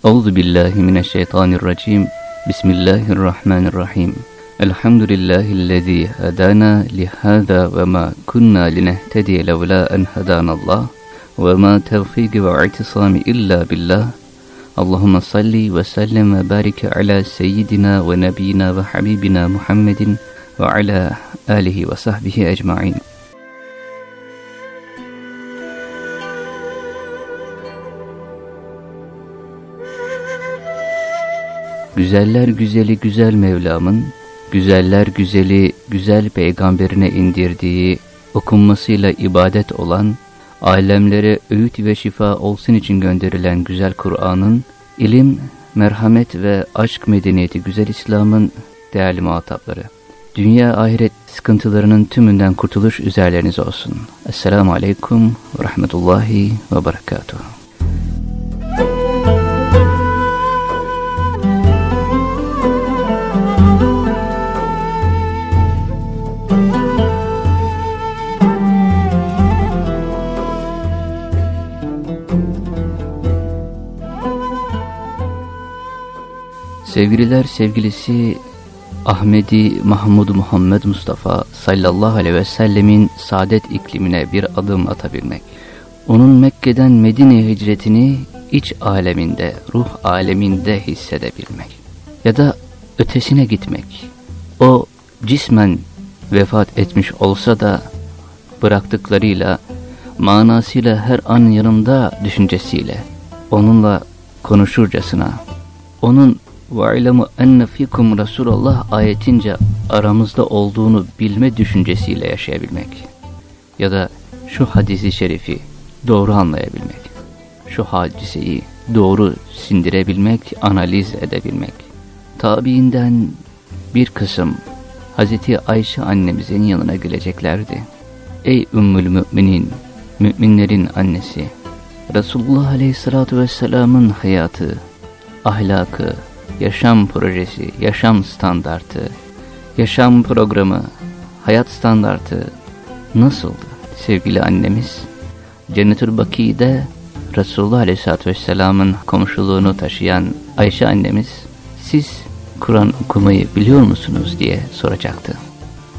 أعوذ بالله من الشيطان الرجيم. بسم الله الرحمن الرحيم. الحمد لله الذي هدانا لهذا وما كنا لنهتدي لولا أن هدانا الله. وما توفيق واعتصام إلا بالله. اللهم صل وسلم وبارك على سيدنا ونبينا وحبيبنا محمد وعلى آله وصحبه أجمعين. Güzeller güzeli güzel Mevlam'ın, güzeller güzeli güzel peygamberine indirdiği, okunmasıyla ibadet olan, alemlere öğüt ve şifa olsun için gönderilen güzel Kur'an'ın, ilim, merhamet ve aşk medeniyeti güzel İslam'ın değerli muhatapları. Dünya ahiret sıkıntılarının tümünden kurtuluş üzerleriniz olsun. Esselamu Aleyküm ve Rahmetullahi ve Berekatuhu. Sevgililer sevgilisi Ahmedi Mahmud Muhammed Mustafa sallallahu aleyhi ve sellemin saadet iklimine bir adım atabilmek. Onun Mekke'den Medine'ye hicretini iç aleminde, ruh aleminde hissedebilmek. Ya da ötesine gitmek. O cismen vefat etmiş olsa da bıraktıklarıyla, manasıyla her an yanımda düşüncesiyle, onunla konuşurcasına, onun وَاِلَمُ اَنَّ فِيكُمْ Resulullah ayetince aramızda olduğunu bilme düşüncesiyle yaşayabilmek. Ya da şu hadisi şerifi doğru anlayabilmek. Şu hadiseyi doğru sindirebilmek, analiz edebilmek. Tabiinden bir kısım Hazreti Ayşe annemizin yanına geleceklerdi. Ey Ümmül Müminin, müminlerin annesi, Resulullah Aleyhisselatü Vesselam'ın hayatı, ahlakı, yaşam projesi, yaşam standartı, yaşam programı, hayat standartı nasıldı sevgili annemiz? Cennetül Baki'de Resulullah Aleyhisselatü Vesselam'ın komşuluğunu taşıyan Ayşe annemiz, siz Kur'an okumayı biliyor musunuz diye soracaktı.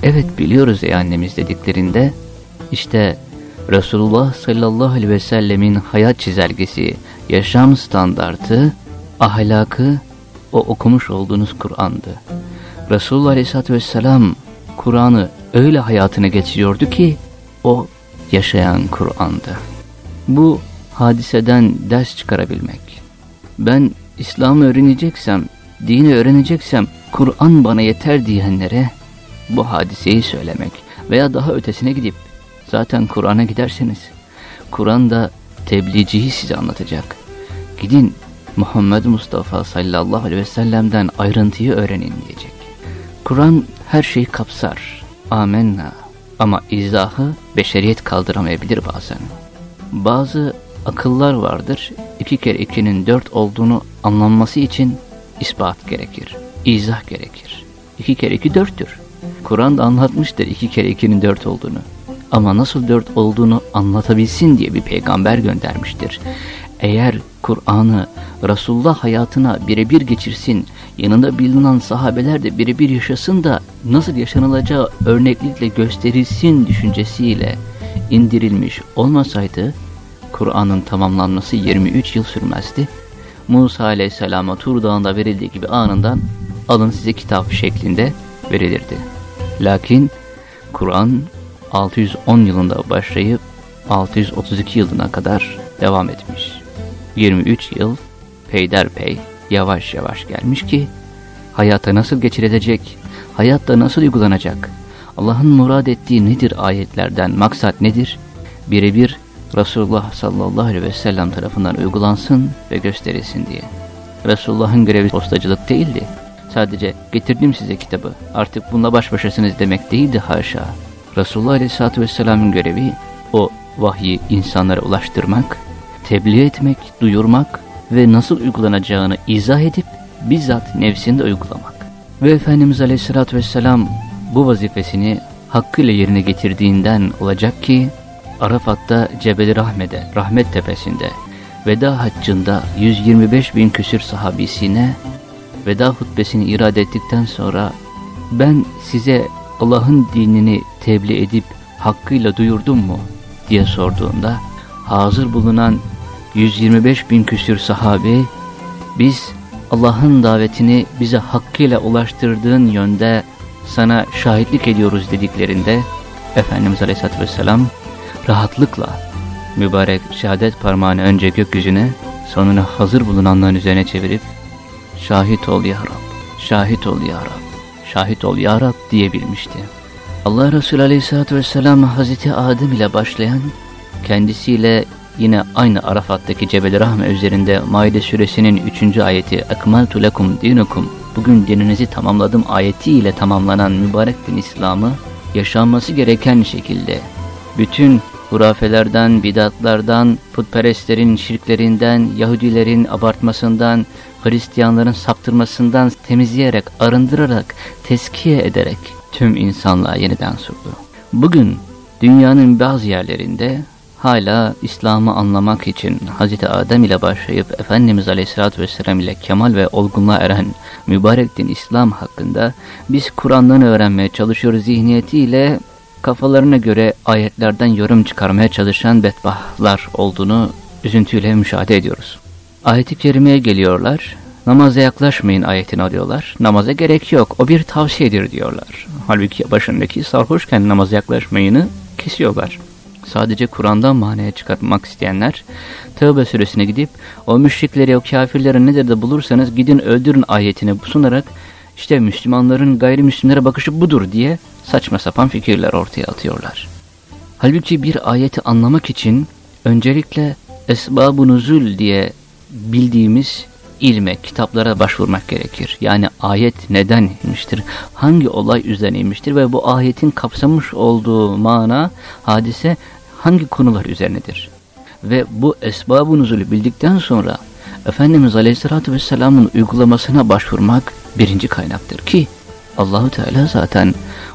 Evet biliyoruz ey annemiz dediklerinde, işte Resulullah sallallahu aleyhi ve sellemin hayat çizelgesi, yaşam standartı, ahlakı o okumuş olduğunuz Kur'an'dı. Resulullah Aleyhisselatü Vesselam Kur'an'ı öyle hayatına geçiriyordu ki o yaşayan Kur'an'dı. Bu hadiseden ders çıkarabilmek. Ben İslam'ı öğreneceksem, dini öğreneceksem Kur'an bana yeter diyenlere bu hadiseyi söylemek veya daha ötesine gidip zaten Kur'an'a giderseniz Kur'an da tebliğciyi size anlatacak. Gidin Muhammed Mustafa sallallahu aleyhi ve sellem'den ayrıntıyı öğrenin diyecek. Kur'an her şeyi kapsar. Amenna. Ama izahı beşeriyet kaldıramayabilir bazen. Bazı akıllar vardır. İki kere ikinin dört olduğunu anlanması için ispat gerekir. İzah gerekir. İki kere iki dörttür. Kur'an da anlatmıştır iki kere ikinin dört olduğunu. Ama nasıl dört olduğunu anlatabilsin diye bir peygamber göndermiştir. Eğer Kur'an'ı Resulullah hayatına birebir geçirsin, yanında bilinen sahabeler de birebir yaşasın da nasıl yaşanılacağı örneklikle gösterilsin düşüncesiyle indirilmiş olmasaydı, Kur'an'ın tamamlanması 23 yıl sürmezdi. Musa aleyhisselama Tur Dağı'nda verildiği gibi anından alın size kitap şeklinde verilirdi. Lakin Kur'an 610 yılında başlayıp 632 yılına kadar devam etmiş. 23 yıl peyderpey yavaş yavaş gelmiş ki hayata nasıl geçirilecek, hayatta nasıl uygulanacak, Allah'ın murad ettiği nedir ayetlerden, maksat nedir? Birebir Resulullah sallallahu aleyhi ve sellem tarafından uygulansın ve gösterilsin diye. Resulullah'ın görevi postacılık değildi. Sadece getirdim size kitabı, artık bununla baş başasınız demek değildi haşa. Resulullah aleyhissalatü vesselamın görevi o vahyi insanlara ulaştırmak, tebliğ etmek, duyurmak ve nasıl uygulanacağını izah edip bizzat nefsinde uygulamak. Ve Efendimiz Aleyhisselatü Vesselam bu vazifesini hakkıyla yerine getirdiğinden olacak ki Arafat'ta Cebeli Rahmet'e, Rahmet Tepesi'nde veda haccında 125 bin küsür sahabisine veda hutbesini irade ettikten sonra ben size Allah'ın dinini tebliğ edip hakkıyla duyurdum mu diye sorduğunda hazır bulunan 125 bin küsür sahabe biz Allah'ın davetini bize hakkıyla ulaştırdığın yönde sana şahitlik ediyoruz dediklerinde Efendimiz Aleyhisselatü Vesselam rahatlıkla mübarek şehadet parmağını önce gökyüzüne sonuna hazır bulunanların üzerine çevirip şahit ol ya Rab, şahit ol ya Rab, şahit ol ya Rab diyebilmişti. Allah Resulü Aleyhisselatü Vesselam Hazreti Adem ile başlayan kendisiyle yine aynı Arafat'taki Cebel Rahme üzerinde Maide suresinin 3. ayeti Ekmaltu lekum dinukum bugün dininizi tamamladım ayetiyle tamamlanan mübarek din İslam'ı yaşanması gereken şekilde bütün hurafelerden, bidatlardan, putperestlerin şirklerinden, Yahudilerin abartmasından, Hristiyanların saptırmasından temizleyerek, arındırarak, teskiye ederek tüm insanlığa yeniden sundu. Bugün dünyanın bazı yerlerinde hala İslam'ı anlamak için Hz. Adem ile başlayıp Efendimiz Aleyhisselatü Vesselam ile kemal ve olgunluğa eren mübarek din İslam hakkında biz Kur'an'dan öğrenmeye çalışıyoruz zihniyetiyle kafalarına göre ayetlerden yorum çıkarmaya çalışan bedbahlar olduğunu üzüntüyle müşahede ediyoruz. Ayet-i kerimeye geliyorlar, namaza yaklaşmayın ayetini alıyorlar, namaza gerek yok, o bir tavsiyedir diyorlar. Halbuki başındaki sarhoşken namaza yaklaşmayını kesiyorlar. Sadece Kur'an'dan manaya çıkartmak isteyenler Tevbe suresine gidip o müşrikleri, o kafirleri nedir de bulursanız gidin öldürün ayetini sunarak işte Müslümanların gayrimüslimlere bakışı budur diye saçma sapan fikirler ortaya atıyorlar. Halbuki bir ayeti anlamak için öncelikle esbab-ı nuzul diye bildiğimiz ilme, kitaplara başvurmak gerekir. Yani ayet neden inmiştir, hangi olay üzerine inmiştir ve bu ayetin kapsamış olduğu mana, hadise hangi konular üzerinedir? Ve bu esbab-ı bildikten sonra Efendimiz Aleyhisselatü Vesselam'ın uygulamasına başvurmak birinci kaynaktır ki Allahu Teala zaten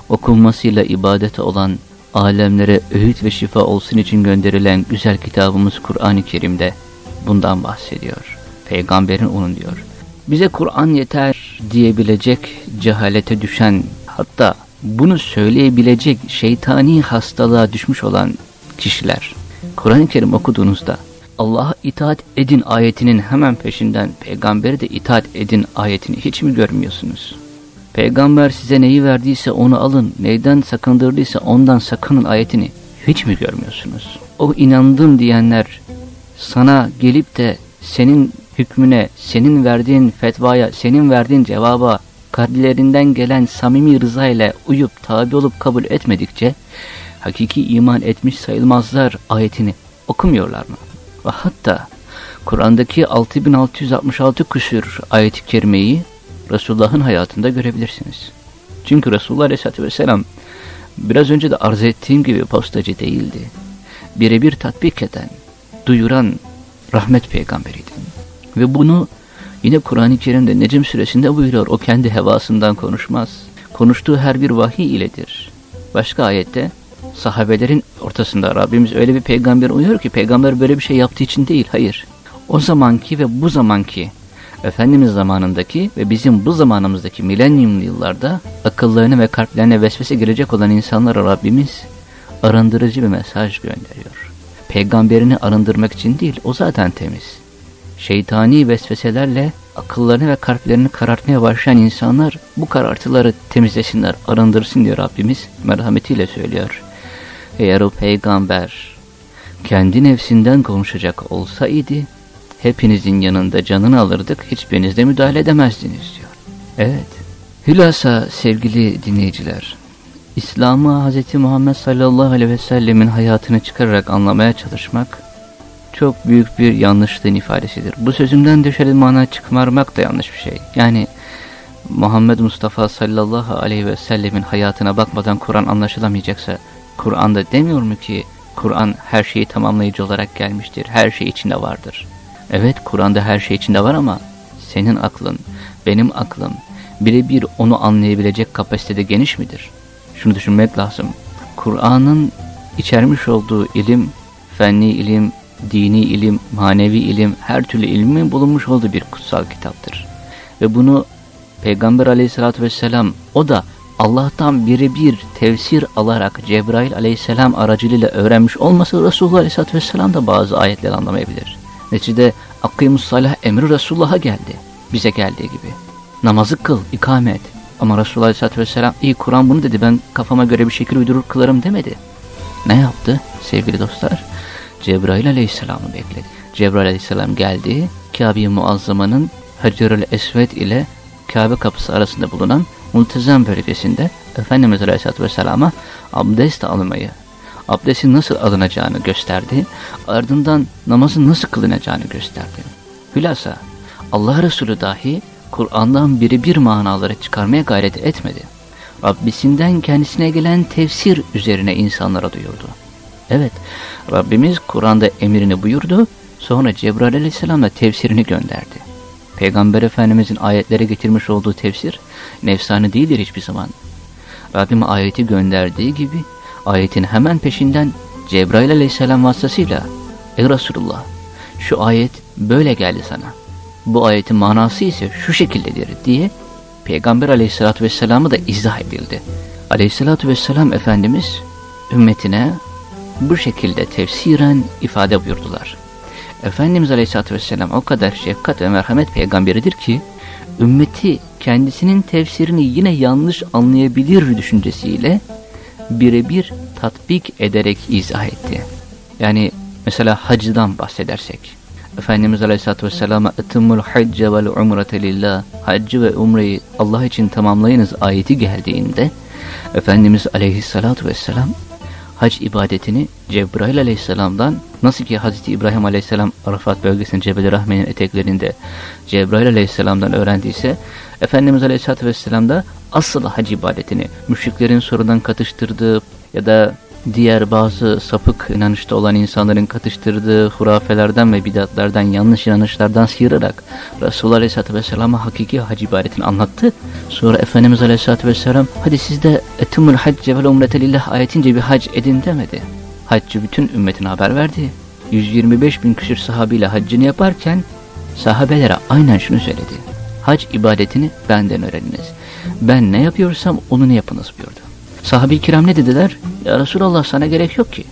okunmasıyla ibadete olan alemlere öğüt ve şifa olsun için gönderilen güzel kitabımız Kur'an-ı Kerim'de bundan bahsediyor. Peygamberin onun diyor. Bize Kur'an yeter diyebilecek cehalete düşen hatta bunu söyleyebilecek şeytani hastalığa düşmüş olan kişiler Kur'an-ı Kerim okuduğunuzda Allah'a itaat edin ayetinin hemen peşinden peygamberi de itaat edin ayetini hiç mi görmüyorsunuz? Peygamber size neyi verdiyse onu alın, neyden sakındırdıysa ondan sakının ayetini hiç mi görmüyorsunuz? O inandım diyenler sana gelip de senin hükmüne, senin verdiğin fetvaya, senin verdiğin cevaba kalplerinden gelen samimi rıza ile uyup tabi olup kabul etmedikçe hakiki iman etmiş sayılmazlar ayetini okumuyorlar mı? Ve hatta Kur'an'daki 6666 küsür ayet-i kerimeyi Resulullah'ın hayatında görebilirsiniz. Çünkü Resulullah Aleyhisselatü Vesselam biraz önce de arz ettiğim gibi postacı değildi. Birebir tatbik eden, duyuran rahmet peygamberiydi. Ve bunu yine Kur'an-ı Kerim'de Necim suresinde buyuruyor. O kendi hevasından konuşmaz. Konuştuğu her bir vahiy iledir. Başka ayette sahabelerin ortasında Rabbimiz öyle bir peygamber uyuyor ki peygamber böyle bir şey yaptığı için değil. Hayır. O zamanki ve bu zamanki Efendimiz zamanındaki ve bizim bu zamanımızdaki milenyum yıllarda akıllarına ve kalplerine vesvese girecek olan insanlara Rabbimiz arındırıcı bir mesaj gönderiyor. Peygamberini arındırmak için değil, o zaten temiz. Şeytani vesveselerle akıllarını ve kalplerini karartmaya başlayan insanlar bu karartıları temizlesinler, arındırsın diyor Rabbimiz merhametiyle söylüyor. Eğer o peygamber kendi nefsinden konuşacak olsaydı, hepinizin yanında canını alırdık, hiçbiriniz de müdahale edemezdiniz diyor. Evet, hülasa sevgili dinleyiciler, İslam'ı Hz. Muhammed sallallahu aleyhi ve sellemin hayatını çıkararak anlamaya çalışmak, çok büyük bir yanlışlığın ifadesidir. Bu sözümden dışarı mana çıkarmak da yanlış bir şey. Yani Muhammed Mustafa sallallahu aleyhi ve sellemin hayatına bakmadan Kur'an anlaşılamayacaksa, Kur'an'da demiyor mu ki Kur'an her şeyi tamamlayıcı olarak gelmiştir, her şey içinde vardır. Evet Kur'an'da her şey içinde var ama senin aklın, benim aklım birebir onu anlayabilecek kapasitede geniş midir? Şunu düşünmek lazım. Kur'an'ın içermiş olduğu ilim, fenli ilim, dini ilim, manevi ilim, her türlü ilmin bulunmuş olduğu bir kutsal kitaptır. Ve bunu Peygamber aleyhissalatü vesselam o da Allah'tan birebir tefsir alarak Cebrail aleyhisselam aracılığıyla öğrenmiş olması Resulullah aleyhissalatü vesselam da bazı ayetleri anlamayabilir. Neticede Akimus Salah emri Resulullah'a geldi. Bize geldiği gibi. Namazı kıl, ikamet. Ama Resulullah aleyhissalatü vesselam iyi Kur'an bunu dedi ben kafama göre bir şekil uydurur kılarım demedi. Ne yaptı sevgili dostlar? Cebrail aleyhisselamı bekledi. Cebrail aleyhisselam geldi. Kabe-i Muazzama'nın Hacerül Esved ile Kabe kapısı arasında bulunan multezem bölgesinde Efendimiz Aleyhisselatü Vesselam'a abdest almayı, abdestin nasıl alınacağını gösterdi, ardından namazın nasıl kılınacağını gösterdi. Hülasa, Allah Resulü dahi Kur'an'dan biri bir manaları çıkarmaya gayret etmedi. Rabbisinden kendisine gelen tefsir üzerine insanlara duyurdu. Evet, Rabbimiz Kur'an'da emrini buyurdu, sonra Cebrail Aleyhisselam'la tefsirini gönderdi. Peygamber Efendimizin ayetlere getirmiş olduğu tefsir nefsani değildir hiçbir zaman. Rabbim ayeti gönderdiği gibi ayetin hemen peşinden Cebrail aleyhisselam vasıtasıyla Ey Resulullah şu ayet böyle geldi sana. Bu ayetin manası ise şu şekildedir diye Peygamber aleyhissalatü vesselamı da izah edildi. Aleyhissalatü vesselam Efendimiz ümmetine bu şekilde tefsiren ifade buyurdular. Efendimiz Aleyhisselatü Vesselam o kadar şefkat ve merhamet peygamberidir ki ümmeti kendisinin tefsirini yine yanlış anlayabilir düşüncesiyle birebir tatbik ederek izah etti. Yani mesela hacdan bahsedersek Efendimiz Aleyhisselatü Vesselam'a اَتِمُّ الْحَجَّ وَالْعُمْرَةَ لِلّٰهِ Haccı ve umreyi Allah için tamamlayınız ayeti geldiğinde Efendimiz Aleyhisselatü Vesselam hac ibadetini Cebrail aleyhisselamdan nasıl ki Hazreti İbrahim aleyhisselam Arafat bölgesinin Cebel-i Rahme'nin eteklerinde Cebrail aleyhisselamdan öğrendiyse Efendimiz aleyhisselatü vesselam da asıl hac ibadetini müşriklerin sorundan katıştırdığı ya da diğer bazı sapık inanışta olan insanların katıştırdığı hurafelerden ve bidatlardan, yanlış inanışlardan sıyırarak Resulullah Aleyhisselatü Vesselam'a hakiki hac ibadetini anlattı. Sonra Efendimiz Aleyhisselatü Vesselam hadi siz de etimul hacce vel umrete lillah ayetince bir hac edin demedi. Haccı bütün ümmetine haber verdi. 125 bin küsür sahabiyle haccını yaparken sahabelere aynen şunu söyledi. Hac ibadetini benden öğreniniz. Ben ne yapıyorsam onu ne yapınız buyurdu. Sahabe-i kiram ne dediler? Ya Resulallah sana gerek yok ki.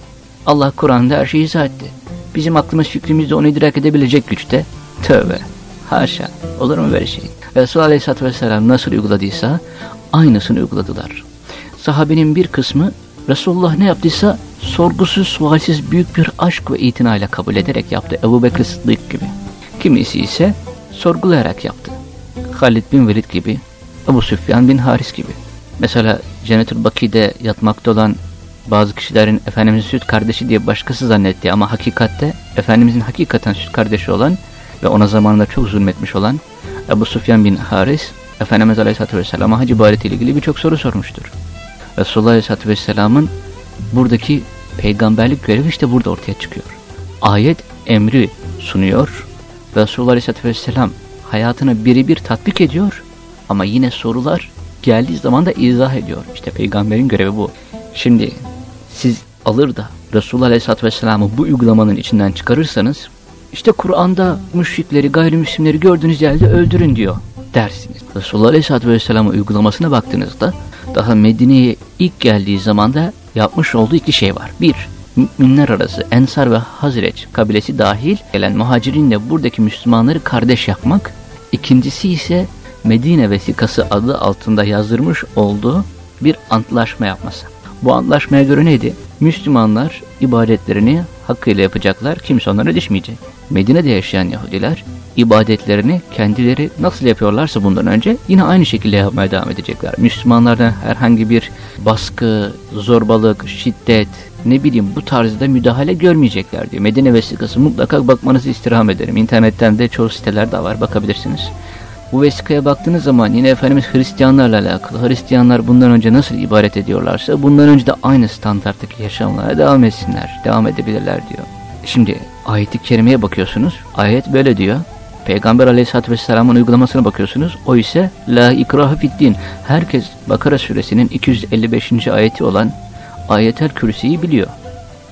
Allah Kur'an'da her şeyi izah etti. Bizim aklımız fikrimiz de onu idrak edebilecek güçte. Tövbe. Haşa. Olur mu böyle şey? Resulullah Aleyhisselatü Vesselam nasıl uyguladıysa aynısını uyguladılar. Sahabenin bir kısmı Resulullah ne yaptıysa sorgusuz sualsiz büyük bir aşk ve itinayla kabul ederek yaptı. Ebu Bekir Sıddık gibi. Kimisi ise sorgulayarak yaptı. Halid bin Velid gibi, Ebu Süfyan bin Haris gibi. Mesela Cennetül Baki'de yatmakta olan bazı kişilerin Efendimizin süt kardeşi diye başkası zannetti ama hakikatte Efendimizin hakikaten süt kardeşi olan ve ona zamanında çok zulmetmiş olan Ebu Sufyan bin Haris Efendimiz Aleyhisselatü Vesselam'a hac ibadeti ile ilgili birçok soru sormuştur. Resulullah Aleyhisselatü Vesselam'ın buradaki peygamberlik görevi işte burada ortaya çıkıyor. Ayet emri sunuyor. Resulullah Aleyhisselatü Vesselam hayatını birebir tatbik ediyor ama yine sorular geldiği zaman da izah ediyor. İşte peygamberin görevi bu. Şimdi siz alır da Resulullah Aleyhisselatü Vesselam'ı bu uygulamanın içinden çıkarırsanız işte Kur'an'da müşrikleri, gayrimüslimleri gördüğünüz yerde öldürün diyor dersiniz. Resulullah Aleyhisselatü Vesselam'ın uygulamasına baktığınızda daha Medine'ye ilk geldiği zamanda yapmış olduğu iki şey var. Bir, müminler arası Ensar ve Hazreç kabilesi dahil gelen muhacirinle buradaki Müslümanları kardeş yapmak. İkincisi ise Medine vesikası adı altında yazdırmış olduğu bir antlaşma yapması. Bu antlaşmaya göre neydi? Müslümanlar ibadetlerini hakkıyla yapacaklar, kimse onlara düşmeyecek. Medine'de yaşayan Yahudiler ibadetlerini kendileri nasıl yapıyorlarsa bundan önce yine aynı şekilde yapmaya devam edecekler. Müslümanlardan herhangi bir baskı, zorbalık, şiddet, ne bileyim bu tarzda müdahale görmeyecekler diyor. Medine vesikası mutlaka bakmanızı istirham ederim. İnternetten de çoğu sitelerde var bakabilirsiniz. Bu vesikaya baktığınız zaman yine Efendimiz Hristiyanlarla alakalı. Hristiyanlar bundan önce nasıl ibadet ediyorlarsa bundan önce de aynı standarttaki yaşamlara devam etsinler. Devam edebilirler diyor. Şimdi ayeti kerimeye bakıyorsunuz. Ayet böyle diyor. Peygamber aleyhissalatü vesselamın uygulamasına bakıyorsunuz. O ise la ikraha fiddin. Herkes Bakara suresinin 255. ayeti olan ayetel kürsüyü biliyor.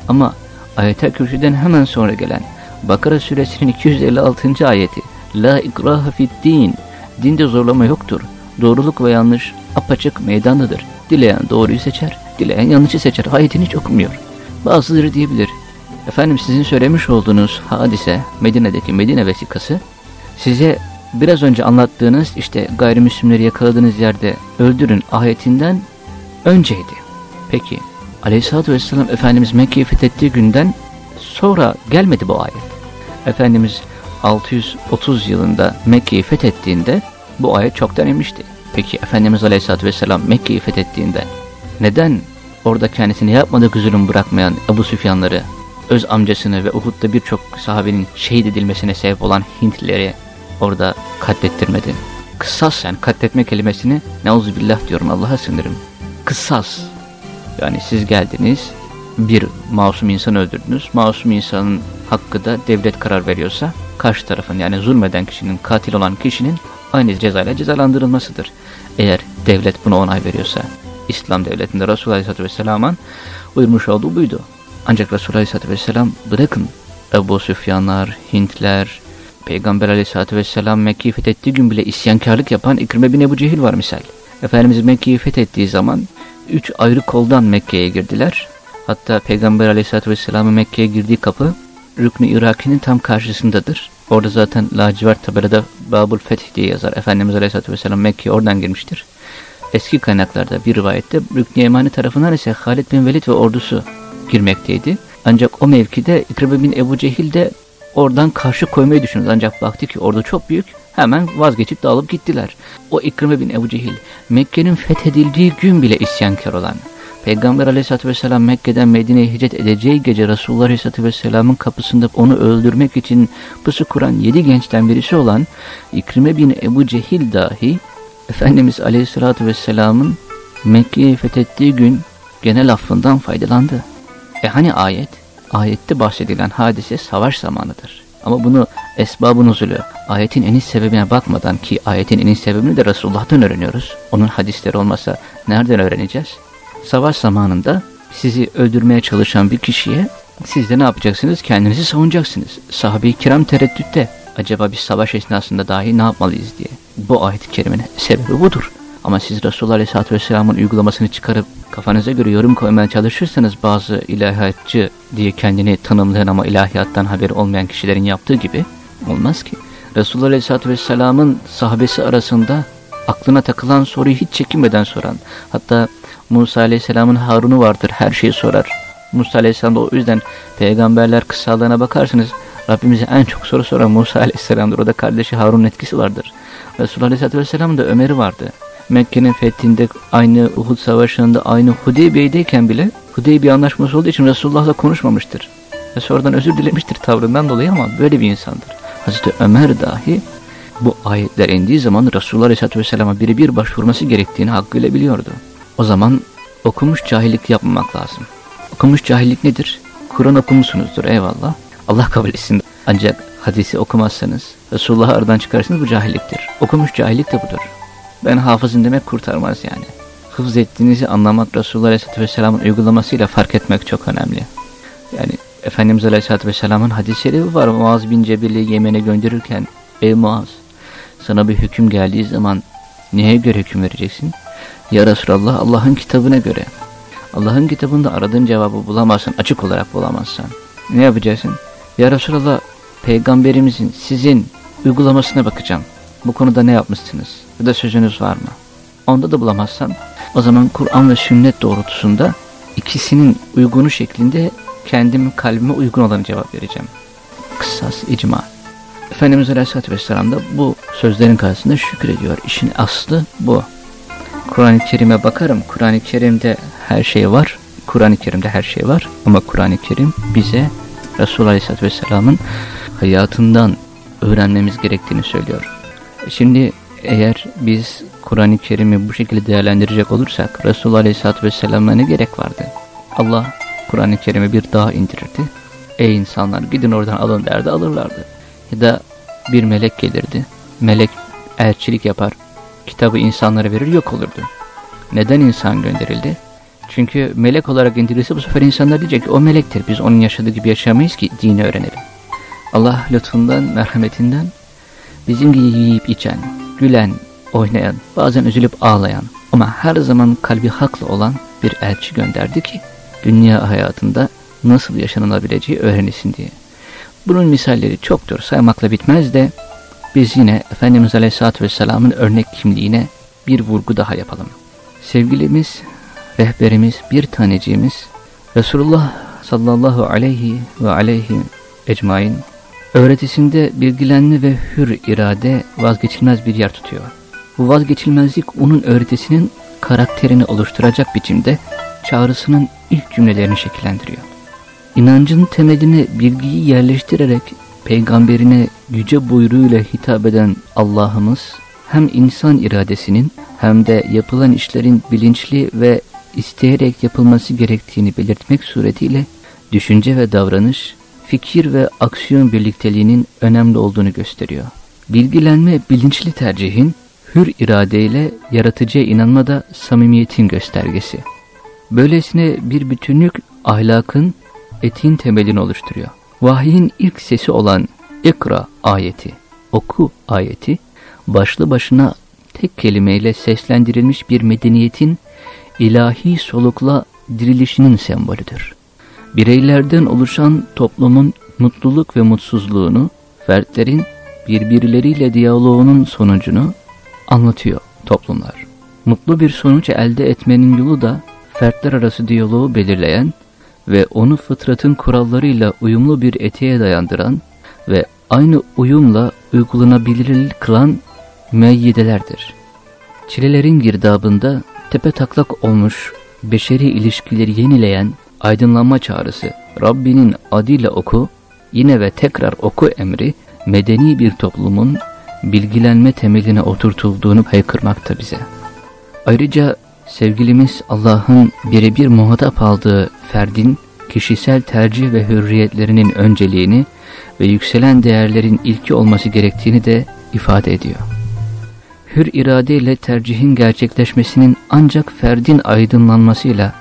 Ama Ayet-el Kürsü'den hemen sonra gelen Bakara suresinin 256. ayeti La ikraha fid din Dinde zorlama yoktur. Doğruluk ve yanlış apaçık meydandadır. Dileyen doğruyu seçer, dileyen yanlışı seçer. Ayetini hiç okumuyor. Bazıları diyebilir. Efendim sizin söylemiş olduğunuz hadise Medine'deki Medine vesikası size biraz önce anlattığınız işte gayrimüslimleri yakaladığınız yerde öldürün ayetinden önceydi. Peki Aleyhisselatü Vesselam Efendimiz Mekke'yi fethettiği günden sonra gelmedi bu ayet. Efendimiz 630 yılında Mekke'yi fethettiğinde bu ayet çoktan inmişti. Peki Efendimiz Aleyhisselatü Vesselam Mekke'yi fethettiğinde neden orada kendisini yapmadığı zulüm bırakmayan Ebu Süfyanları, öz amcasını ve Uhud'da birçok sahabenin şehit edilmesine sebep olan Hintlileri orada katlettirmedi? Kıssas yani katletme kelimesini neuzubillah diyorum Allah'a sınırım. Kıssas yani siz geldiniz bir masum insan öldürdünüz. Masum insanın hakkı da devlet karar veriyorsa karşı tarafın yani zulmeden kişinin katil olan kişinin aynı cezayla cezalandırılmasıdır. Eğer devlet buna onay veriyorsa İslam devletinde Resulullah Aleyhisselatü Vesselam'ın buyurmuş olduğu buydu. Ancak Resulullah Aleyhisselatü Vesselam bırakın Ebu Süfyanlar, Hintler, Peygamber Aleyhisselatü Vesselam Mekke'yi fethettiği gün bile isyankarlık yapan İkrime bin Ebu Cehil var misal. Efendimiz Mekke'yi fethettiği zaman üç ayrı koldan Mekke'ye girdiler. Hatta Peygamber Aleyhisselatü Vesselam'ın Mekke'ye girdiği kapı Rüknü Iraki'nin tam karşısındadır. Orada zaten lacivert tabelada Babul Fetih diye yazar. Efendimiz Aleyhisselatü Vesselam Mekke'ye oradan girmiştir. Eski kaynaklarda bir rivayette Rüknü Yemani tarafından ise Halid bin Velid ve ordusu girmekteydi. Ancak o mevkide İkrime bin Ebu Cehil de oradan karşı koymayı düşündü. Ancak baktı ki ordu çok büyük hemen vazgeçip dağılıp gittiler. O İkrime bin Ebu Cehil Mekke'nin fethedildiği gün bile isyankar olan Peygamber aleyhissalatü vesselam Mekke'den Medine'ye hicret edeceği gece Resulullah aleyhissalatü vesselamın kapısında onu öldürmek için pusu kuran yedi gençten birisi olan İkrime bin Ebu Cehil dahi Efendimiz aleyhissalatü vesselamın Mekke'yi fethettiği gün genel affından faydalandı. E hani ayet? Ayette bahsedilen hadise savaş zamanıdır. Ama bunu esbabın uzulu, ayetin eniş sebebine bakmadan ki ayetin eniş sebebini de Resulullah'tan öğreniyoruz. Onun hadisleri olmasa nereden öğreneceğiz? Savaş zamanında sizi öldürmeye çalışan bir kişiye siz de ne yapacaksınız? Kendinizi savunacaksınız. Sahabe-i kiram tereddütte. Acaba biz savaş esnasında dahi ne yapmalıyız diye. Bu ayet-i kerimenin sebebi budur. Ama siz Resulullah Aleyhisselatü Vesselam'ın uygulamasını çıkarıp kafanıza göre yorum koymaya çalışırsanız bazı ilahiyatçı diye kendini tanımlayan ama ilahiyattan haberi olmayan kişilerin yaptığı gibi olmaz ki. Resulullah Aleyhisselatü Vesselam'ın sahabesi arasında aklına takılan soruyu hiç çekinmeden soran hatta Musa Aleyhisselam'ın Harun'u vardır her şeyi sorar. Musa Aleyhisselam da o yüzden peygamberler kıssalığına bakarsınız Rabbimize en çok soru soran Musa Aleyhisselam'dır. O da kardeşi Harun'un etkisi vardır. Resulullah Aleyhisselatü Vesselam'ın da Ömer'i vardı. Mekke'nin fethinde aynı Uhud Savaşı'nda aynı Hudeybiye'deyken bile Hudeybiye anlaşması olduğu için Resulullah'la konuşmamıştır. Ve sonradan özür dilemiştir tavrından dolayı ama böyle bir insandır. Hazreti Ömer dahi bu ayetler indiği zaman Resulullah Aleyhisselatü Vesselam'a birebir başvurması gerektiğini hakkıyla biliyordu. O zaman okumuş cahillik yapmamak lazım. Okumuş cahillik nedir? Kur'an okumuşsunuzdur eyvallah. Allah kabul etsin. Ancak hadisi okumazsanız, Resulullah'ı aradan çıkarırsanız bu cahilliktir. Okumuş cahillik de budur. Ben hafızın demek kurtarmaz yani. Hıfz ettiğinizi anlamak Resulullah Aleyhisselatü Vesselam'ın uygulamasıyla fark etmek çok önemli. Yani Efendimiz Aleyhisselatü Vesselam'ın hadisleri var. Muaz bin Cebel'i Yemen'e gönderirken Ey Muaz sana bir hüküm geldiği zaman neye göre hüküm vereceksin? Ya Resulallah Allah'ın kitabına göre. Allah'ın kitabında aradığın cevabı bulamazsan, açık olarak bulamazsan ne yapacaksın? Ya Resulallah peygamberimizin sizin uygulamasına bakacağım. Bu konuda ne yapmışsınız? Ya da sözünüz var mı? Onda da bulamazsan o zaman Kur'an ve sünnet doğrultusunda ikisinin uygunu şeklinde kendim kalbime uygun olanı cevap vereceğim. Kıssas icma. Efendimiz Aleyhisselatü Vesselam da bu sözlerin karşısında şükrediyor. İşin aslı bu. Kur'an-ı Kerim'e bakarım. Kur'an-ı Kerim'de her şey var. Kur'an-ı Kerim'de her şey var. Ama Kur'an-ı Kerim bize Resulullah Aleyhisselatü Vesselam'ın hayatından öğrenmemiz gerektiğini söylüyor. Şimdi eğer biz Kur'an-ı Kerim'i bu şekilde değerlendirecek olursak Resulullah Aleyhisselatü Vesselam'a ne gerek vardı? Allah Kur'an-ı Kerim'e bir dağ indirirdi. Ey insanlar gidin oradan alın derdi alırlardı. Ya da bir melek gelirdi. Melek elçilik yapar. Kitabı insanlara verir yok olurdu. Neden insan gönderildi? Çünkü melek olarak indirilse bu sefer insanlar diyecek ki o melektir. Biz onun yaşadığı gibi yaşayamayız ki dini öğrenelim. Allah lütfundan, merhametinden bizim gibi yiyip içen, gülen, oynayan, bazen üzülüp ağlayan ama her zaman kalbi haklı olan bir elçi gönderdi ki dünya hayatında nasıl yaşanılabileceği öğrenilsin diye. Bunun misalleri çoktur saymakla bitmez de biz yine Efendimiz Aleyhisselatü Vesselam'ın örnek kimliğine bir vurgu daha yapalım. Sevgilimiz, rehberimiz, bir taneciğimiz Resulullah sallallahu aleyhi ve aleyhi ecmain öğretisinde bilgilenme ve hür irade vazgeçilmez bir yer tutuyor. Bu vazgeçilmezlik onun öğretisinin karakterini oluşturacak biçimde çağrısının ilk cümlelerini şekillendiriyor. İnancın temeline bilgiyi yerleştirerek peygamberine yüce buyruğuyla hitap eden Allah'ımız hem insan iradesinin hem de yapılan işlerin bilinçli ve isteyerek yapılması gerektiğini belirtmek suretiyle düşünce ve davranış, fikir ve aksiyon birlikteliğinin önemli olduğunu gösteriyor. Bilgilenme bilinçli tercihin, hür iradeyle yaratıcıya inanma da samimiyetin göstergesi. Böylesine bir bütünlük ahlakın, etiğin temelini oluşturuyor. Vahyin ilk sesi olan ikra ayeti, oku ayeti, başlı başına tek kelimeyle seslendirilmiş bir medeniyetin ilahi solukla dirilişinin sembolüdür. Bireylerden oluşan toplumun mutluluk ve mutsuzluğunu, fertlerin birbirleriyle diyaloğunun sonucunu anlatıyor toplumlar. Mutlu bir sonuç elde etmenin yolu da fertler arası diyaloğu belirleyen ve onu fıtratın kurallarıyla uyumlu bir etiğe dayandıran ve aynı uyumla uygulanabilir kılan müeyyidelerdir. Çilelerin girdabında tepe taklak olmuş beşeri ilişkileri yenileyen aydınlanma çağrısı Rabbinin adıyla oku, yine ve tekrar oku emri medeni bir toplumun bilgilenme temeline oturtulduğunu haykırmakta bize. Ayrıca sevgilimiz Allah'ın birebir muhatap aldığı ferdin kişisel tercih ve hürriyetlerinin önceliğini ve yükselen değerlerin ilki olması gerektiğini de ifade ediyor. Hür iradeyle tercihin gerçekleşmesinin ancak ferdin aydınlanmasıyla,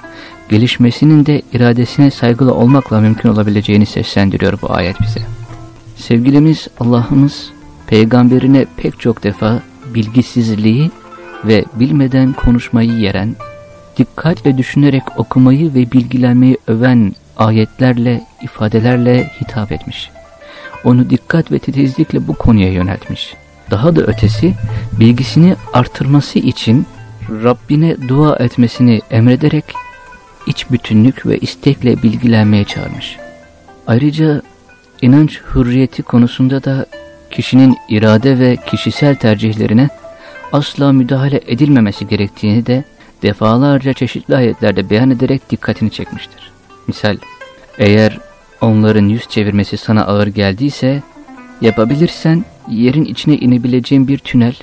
gelişmesinin de iradesine saygılı olmakla mümkün olabileceğini seslendiriyor bu ayet bize. Sevgilimiz Allah'ımız peygamberine pek çok defa bilgisizliği ve bilmeden konuşmayı yeren, dikkatle düşünerek okumayı ve bilgilenmeyi öven ayetlerle, ifadelerle hitap etmiş. Onu dikkat ve titizlikle bu konuya yöneltmiş. Daha da ötesi, bilgisini artırması için Rabbine dua etmesini emrederek iç bütünlük ve istekle bilgilenmeye çağırmış. Ayrıca inanç hürriyeti konusunda da kişinin irade ve kişisel tercihlerine asla müdahale edilmemesi gerektiğini de defalarca çeşitli ayetlerde beyan ederek dikkatini çekmiştir. Misal, eğer onların yüz çevirmesi sana ağır geldiyse, yapabilirsen yerin içine inebileceğin bir tünel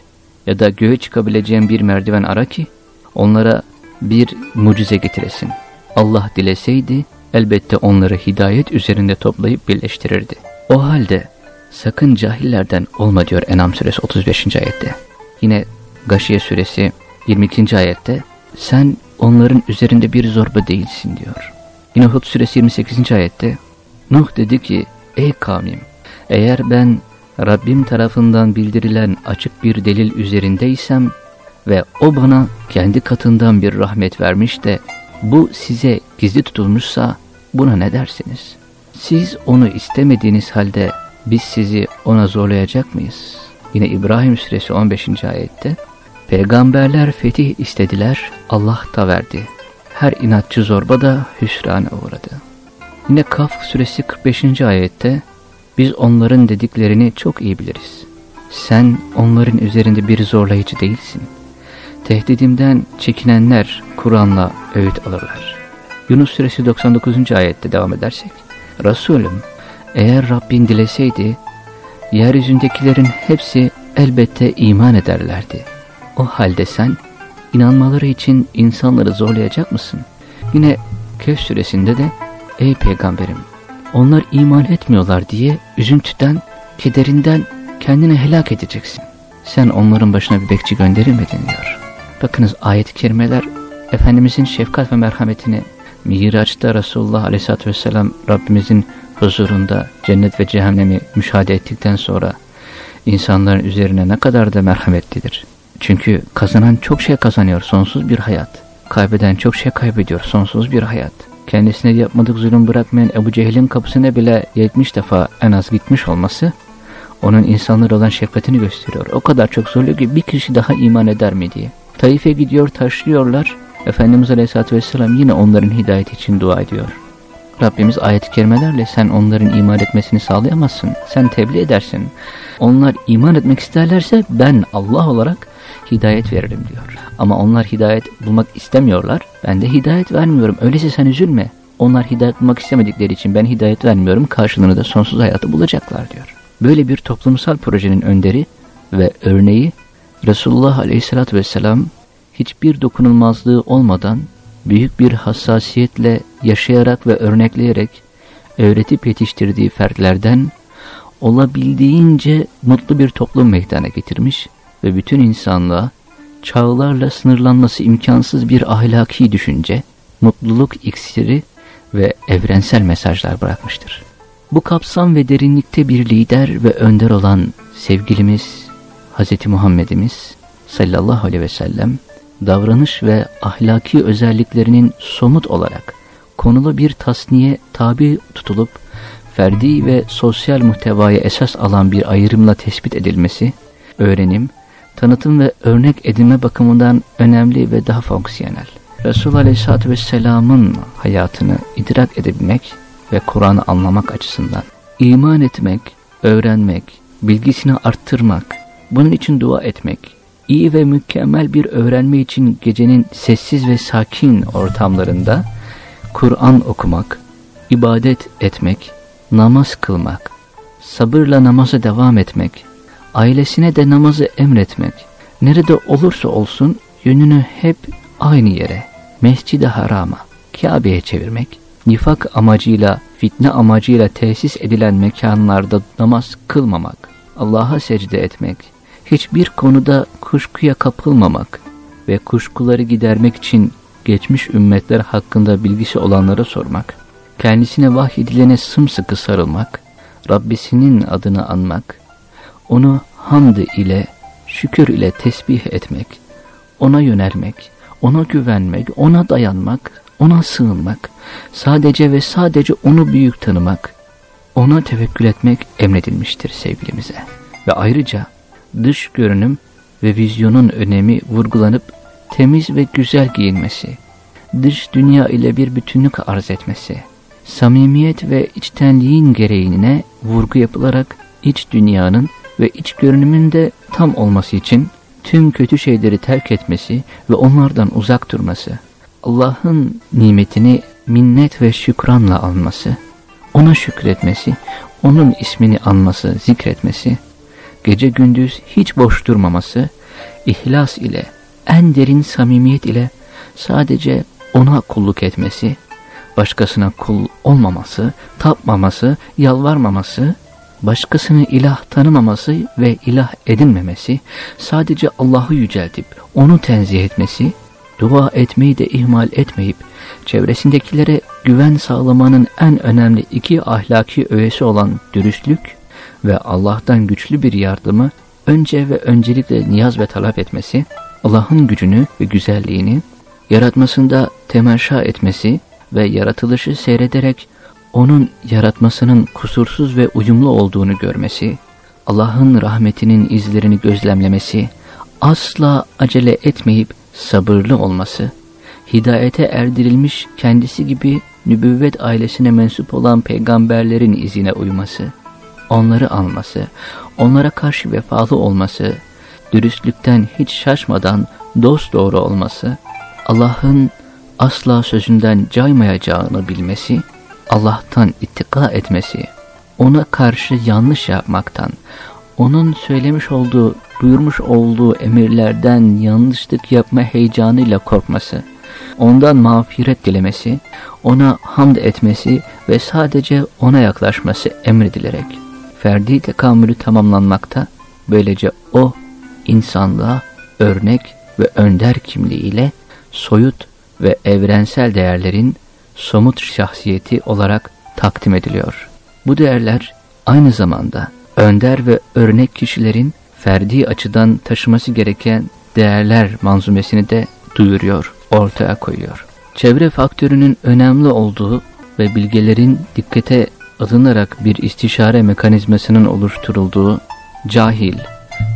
ya da göğe çıkabileceğin bir merdiven ara ki, onlara bir mucize getiresin. Allah dileseydi, elbette onları hidayet üzerinde toplayıp birleştirirdi. O halde sakın cahillerden olma diyor Enam suresi 35. ayette. Yine Gaşiye suresi 22. ayette sen onların üzerinde bir zorba değilsin diyor. Yine Hud suresi 28. ayette Nuh dedi ki ey kavmim eğer ben Rabbim tarafından bildirilen açık bir delil üzerindeysem ve o bana kendi katından bir rahmet vermiş de bu size gizli tutulmuşsa buna ne dersiniz? Siz onu istemediğiniz halde biz sizi ona zorlayacak mıyız? Yine İbrahim suresi 15. ayette Peygamberler fetih istediler, Allah da verdi. Her inatçı zorba da hüsrana uğradı. Yine Kaf suresi 45. ayette biz onların dediklerini çok iyi biliriz. Sen onların üzerinde bir zorlayıcı değilsin. Tehdidimden çekinenler Kur'an'la öğüt alırlar. Yunus suresi 99. ayette devam edersek. Resulüm eğer Rabbin dileseydi yeryüzündekilerin hepsi elbette iman ederlerdi. O halde sen inanmaları için insanları zorlayacak mısın? Yine Kehf suresinde de ey peygamberim onlar iman etmiyorlar diye üzüntüden, kederinden kendini helak edeceksin. Sen onların başına bir bekçi gönderilmedin diyor. Bakınız ayet-i kerimeler Efendimizin şefkat ve merhametini Miraç'ta Resulullah Aleyhisselatü Vesselam Rabbimizin huzurunda cennet ve cehennemi müşahede ettikten sonra insanların üzerine ne kadar da merhametlidir. Çünkü kazanan çok şey kazanıyor, sonsuz bir hayat. Kaybeden çok şey kaybediyor, sonsuz bir hayat. Kendisine yapmadık zulüm bırakmayan Ebu Cehil'in kapısına bile 70 defa en az gitmiş olması, onun insanlara olan şefkatini gösteriyor. O kadar çok zorluyor ki bir kişi daha iman eder mi diye. Taif'e gidiyor, taşlıyorlar. Efendimiz Aleyhisselatü Vesselam yine onların hidayeti için dua ediyor. Rabbimiz ayet-i kerimelerle sen onların iman etmesini sağlayamazsın. Sen tebliğ edersin. Onlar iman etmek isterlerse ben Allah olarak hidayet veririm diyor. Ama onlar hidayet bulmak istemiyorlar. Ben de hidayet vermiyorum. Öyleyse sen üzülme. Onlar hidayet bulmak istemedikleri için ben hidayet vermiyorum. Karşılığını da sonsuz hayatı bulacaklar diyor. Böyle bir toplumsal projenin önderi ve örneği Resulullah Aleyhisselatü Vesselam hiçbir dokunulmazlığı olmadan büyük bir hassasiyetle yaşayarak ve örnekleyerek öğretip yetiştirdiği fertlerden olabildiğince mutlu bir toplum meydana getirmiş ve bütün insanlığa çağlarla sınırlanması imkansız bir ahlaki düşünce, mutluluk iksiri ve evrensel mesajlar bırakmıştır. Bu kapsam ve derinlikte bir lider ve önder olan sevgilimiz Hz. Muhammed'imiz sallallahu aleyhi ve sellem davranış ve ahlaki özelliklerinin somut olarak konulu bir tasniye tabi tutulup ferdi ve sosyal muhtevaya esas alan bir ayrımla tespit edilmesi, öğrenim, tanıtım ve örnek edinme bakımından önemli ve daha fonksiyonel. Resul Aleyhisselatü Vesselam'ın hayatını idrak edebilmek ve Kur'an'ı anlamak açısından iman etmek, öğrenmek, bilgisini arttırmak, bunun için dua etmek, iyi ve mükemmel bir öğrenme için gecenin sessiz ve sakin ortamlarında Kur'an okumak, ibadet etmek, namaz kılmak, sabırla namaza devam etmek, ailesine de namazı emretmek, nerede olursa olsun yönünü hep aynı yere, mescid-i harama, Kabe'ye çevirmek, nifak amacıyla, fitne amacıyla tesis edilen mekanlarda namaz kılmamak, Allah'a secde etmek, hiçbir konuda kuşkuya kapılmamak ve kuşkuları gidermek için geçmiş ümmetler hakkında bilgisi olanlara sormak, kendisine vahyedilene sımsıkı sarılmak, Rabbisinin adını anmak, onu hamd ile, şükür ile tesbih etmek, ona yönelmek, ona güvenmek, ona dayanmak, ona sığınmak, sadece ve sadece onu büyük tanımak, ona tevekkül etmek emredilmiştir sevgilimize. Ve ayrıca dış görünüm ve vizyonun önemi vurgulanıp temiz ve güzel giyinmesi, dış dünya ile bir bütünlük arz etmesi, samimiyet ve içtenliğin gereğine vurgu yapılarak iç dünyanın ve iç görünümün de tam olması için tüm kötü şeyleri terk etmesi ve onlardan uzak durması, Allah'ın nimetini minnet ve şükranla alması, ona şükretmesi, onun ismini anması, zikretmesi, gece gündüz hiç boş durmaması, ihlas ile, en derin samimiyet ile sadece ona kulluk etmesi, başkasına kul olmaması, tapmaması, yalvarmaması, başkasını ilah tanımaması ve ilah edinmemesi, sadece Allah'ı yüceltip onu tenzih etmesi, dua etmeyi de ihmal etmeyip, çevresindekilere güven sağlamanın en önemli iki ahlaki öğesi olan dürüstlük ve Allah'tan güçlü bir yardımı önce ve öncelikle niyaz ve talep etmesi, Allah'ın gücünü ve güzelliğini yaratmasında temeşa etmesi ve yaratılışı seyrederek onun yaratmasının kusursuz ve uyumlu olduğunu görmesi, Allah'ın rahmetinin izlerini gözlemlemesi, asla acele etmeyip sabırlı olması, hidayete erdirilmiş kendisi gibi nübüvvet ailesine mensup olan peygamberlerin izine uyması, onları alması, onlara karşı vefalı olması, dürüstlükten hiç şaşmadan dost doğru olması, Allah'ın asla sözünden caymayacağını bilmesi, Allah'tan ittika etmesi, ona karşı yanlış yapmaktan, onun söylemiş olduğu, buyurmuş olduğu emirlerden yanlışlık yapma heyecanıyla korkması, ondan mağfiret dilemesi, ona hamd etmesi ve sadece ona yaklaşması emredilerek, ferdi tekamülü tamamlanmakta, böylece o insanlığa örnek ve önder kimliğiyle soyut ve evrensel değerlerin somut şahsiyeti olarak takdim ediliyor. Bu değerler aynı zamanda önder ve örnek kişilerin ferdi açıdan taşıması gereken değerler manzumesini de duyuruyor, ortaya koyuyor. Çevre faktörünün önemli olduğu ve bilgelerin dikkate alınarak bir istişare mekanizmasının oluşturulduğu cahil,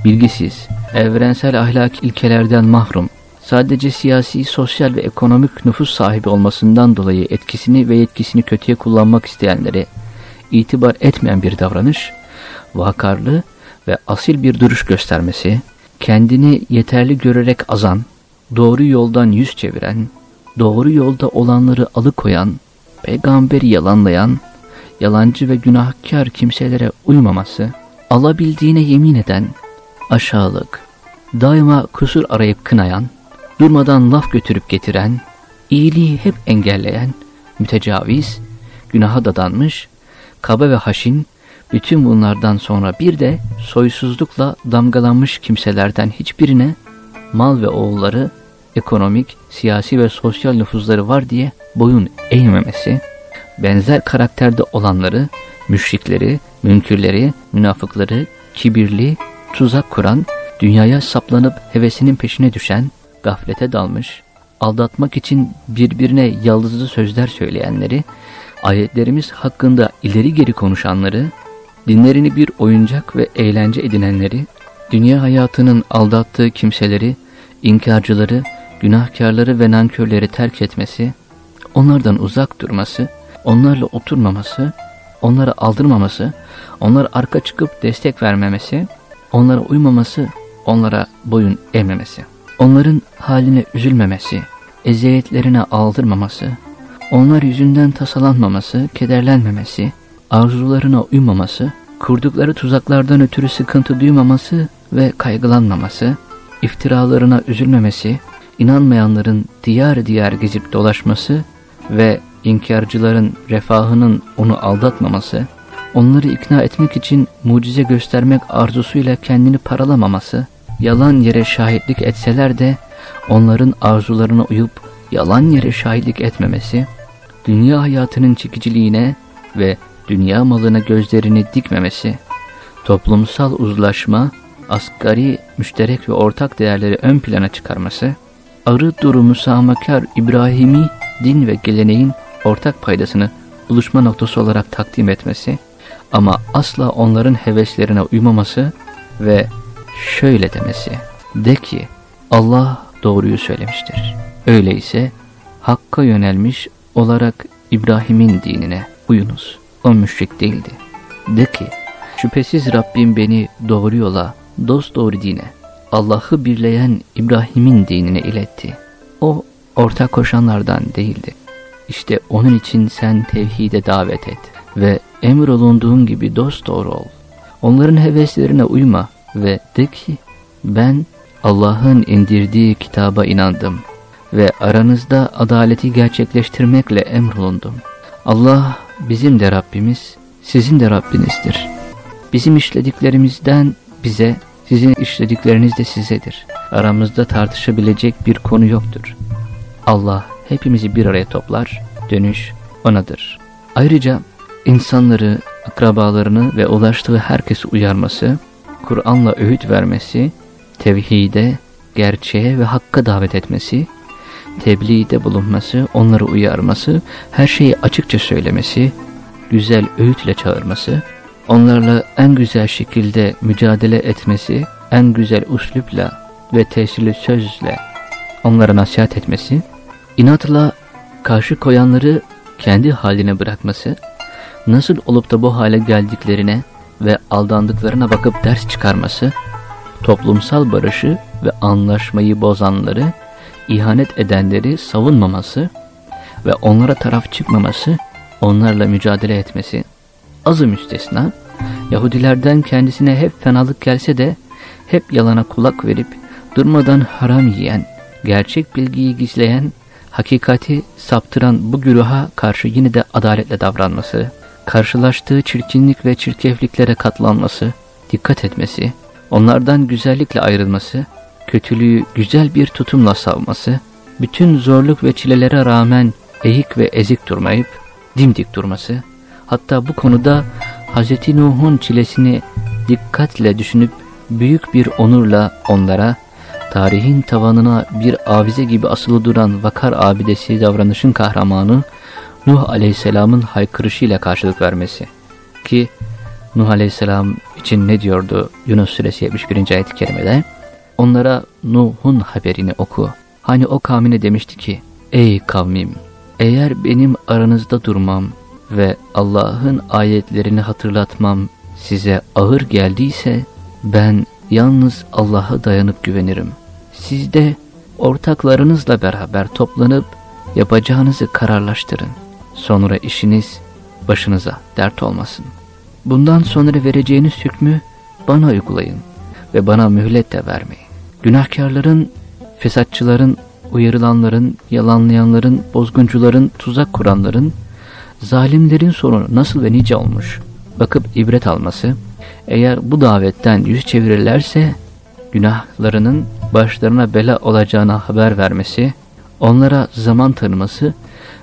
bilgisiz, evrensel ahlak ilkelerden mahrum, sadece siyasi, sosyal ve ekonomik nüfus sahibi olmasından dolayı etkisini ve yetkisini kötüye kullanmak isteyenlere itibar etmeyen bir davranış, vakarlı ve asil bir duruş göstermesi, kendini yeterli görerek azan, doğru yoldan yüz çeviren, doğru yolda olanları alıkoyan, peygamberi yalanlayan, yalancı ve günahkar kimselere uymaması, alabildiğine yemin eden, aşağılık, daima kusur arayıp kınayan, durmadan laf götürüp getiren, iyiliği hep engelleyen, mütecaviz, günaha dadanmış, kaba ve haşin, bütün bunlardan sonra bir de soysuzlukla damgalanmış kimselerden hiçbirine mal ve oğulları, ekonomik, siyasi ve sosyal nüfuzları var diye boyun eğmemesi, benzer karakterde olanları, müşrikleri, münkürleri, münafıkları, kibirli, tuzak kuran, dünyaya saplanıp hevesinin peşine düşen, gaflete dalmış, aldatmak için birbirine yaldızlı sözler söyleyenleri, ayetlerimiz hakkında ileri geri konuşanları, dinlerini bir oyuncak ve eğlence edinenleri, dünya hayatının aldattığı kimseleri, inkarcıları, günahkarları ve nankörleri terk etmesi, onlardan uzak durması, onlarla oturmaması, onlara aldırmaması, onlara arka çıkıp destek vermemesi, onlara uymaması, onlara boyun eğmemesi, onların haline üzülmemesi, eziyetlerine aldırmaması, onlar yüzünden tasalanmaması, kederlenmemesi, arzularına uymaması, kurdukları tuzaklardan ötürü sıkıntı duymaması ve kaygılanmaması, iftiralarına üzülmemesi, inanmayanların diyar diyar gezip dolaşması ve inkarcıların refahının onu aldatmaması, onları ikna etmek için mucize göstermek arzusuyla kendini paralamaması, yalan yere şahitlik etseler de onların arzularına uyup yalan yere şahitlik etmemesi, dünya hayatının çekiciliğine ve dünya malına gözlerini dikmemesi, toplumsal uzlaşma, asgari, müşterek ve ortak değerleri ön plana çıkarması, arı duru müsamakar İbrahimi din ve geleneğin ortak paydasını buluşma noktası olarak takdim etmesi ama asla onların heveslerine uymaması ve şöyle demesi, de ki Allah doğruyu söylemiştir. Öyleyse Hakk'a yönelmiş olarak İbrahim'in dinine uyunuz. O müşrik değildi. De ki, şüphesiz Rabbim beni doğru yola, dost doğru dine, Allah'ı birleyen İbrahim'in dinine iletti. O ortak koşanlardan değildi. İşte onun için sen tevhide davet et ve emrolunduğun gibi dost doğru ol. Onların heveslerine uyma ve de ki ben Allah'ın indirdiği kitaba inandım ve aranızda adaleti gerçekleştirmekle emrolundum. Allah bizim de Rabbimiz, sizin de Rabbinizdir. Bizim işlediklerimizden bize, sizin işledikleriniz de sizedir. Aramızda tartışabilecek bir konu yoktur. Allah hepimizi bir araya toplar, dönüş onadır. Ayrıca insanları, akrabalarını ve ulaştığı herkesi uyarması, Kur'an'la öğüt vermesi, tevhide, gerçeğe ve hakka davet etmesi, tebliğde bulunması, onları uyarması, her şeyi açıkça söylemesi, güzel öğütle çağırması, onlarla en güzel şekilde mücadele etmesi, en güzel uslupla ve tesirli sözle onlara nasihat etmesi, inatla karşı koyanları kendi haline bırakması, nasıl olup da bu hale geldiklerine ve aldandıklarına bakıp ders çıkarması, toplumsal barışı ve anlaşmayı bozanları, ihanet edenleri savunmaması ve onlara taraf çıkmaması, onlarla mücadele etmesi, azı müstesna, Yahudilerden kendisine hep fenalık gelse de, hep yalana kulak verip, durmadan haram yiyen, gerçek bilgiyi gizleyen, hakikati saptıran bu güruha karşı yine de adaletle davranması, karşılaştığı çirkinlik ve çirkefliklere katlanması, dikkat etmesi, onlardan güzellikle ayrılması, kötülüğü güzel bir tutumla savması, bütün zorluk ve çilelere rağmen eğik ve ezik durmayıp dimdik durması, hatta bu konuda Hz. Nuh'un çilesini dikkatle düşünüp büyük bir onurla onlara tarihin tavanına bir avize gibi asılı duran vakar abidesi davranışın kahramanı Nuh Aleyhisselam'ın haykırışıyla karşılık vermesi. Ki Nuh Aleyhisselam için ne diyordu Yunus Suresi 71. ayet-i kerimede? Onlara Nuh'un haberini oku. Hani o kavmine demişti ki, Ey kavmim! Eğer benim aranızda durmam ve Allah'ın ayetlerini hatırlatmam size ağır geldiyse, ben yalnız Allah'a dayanıp güvenirim. Siz de ortaklarınızla beraber toplanıp yapacağınızı kararlaştırın. Sonra işiniz başınıza dert olmasın. Bundan sonra vereceğiniz hükmü bana uygulayın ve bana mühlet de vermeyin. Günahkarların, fesatçıların, uyarılanların, yalanlayanların, bozguncuların, tuzak kuranların, zalimlerin sonu nasıl ve nice olmuş bakıp ibret alması, eğer bu davetten yüz çevirirlerse günahlarının başlarına bela olacağına haber vermesi, onlara zaman tanıması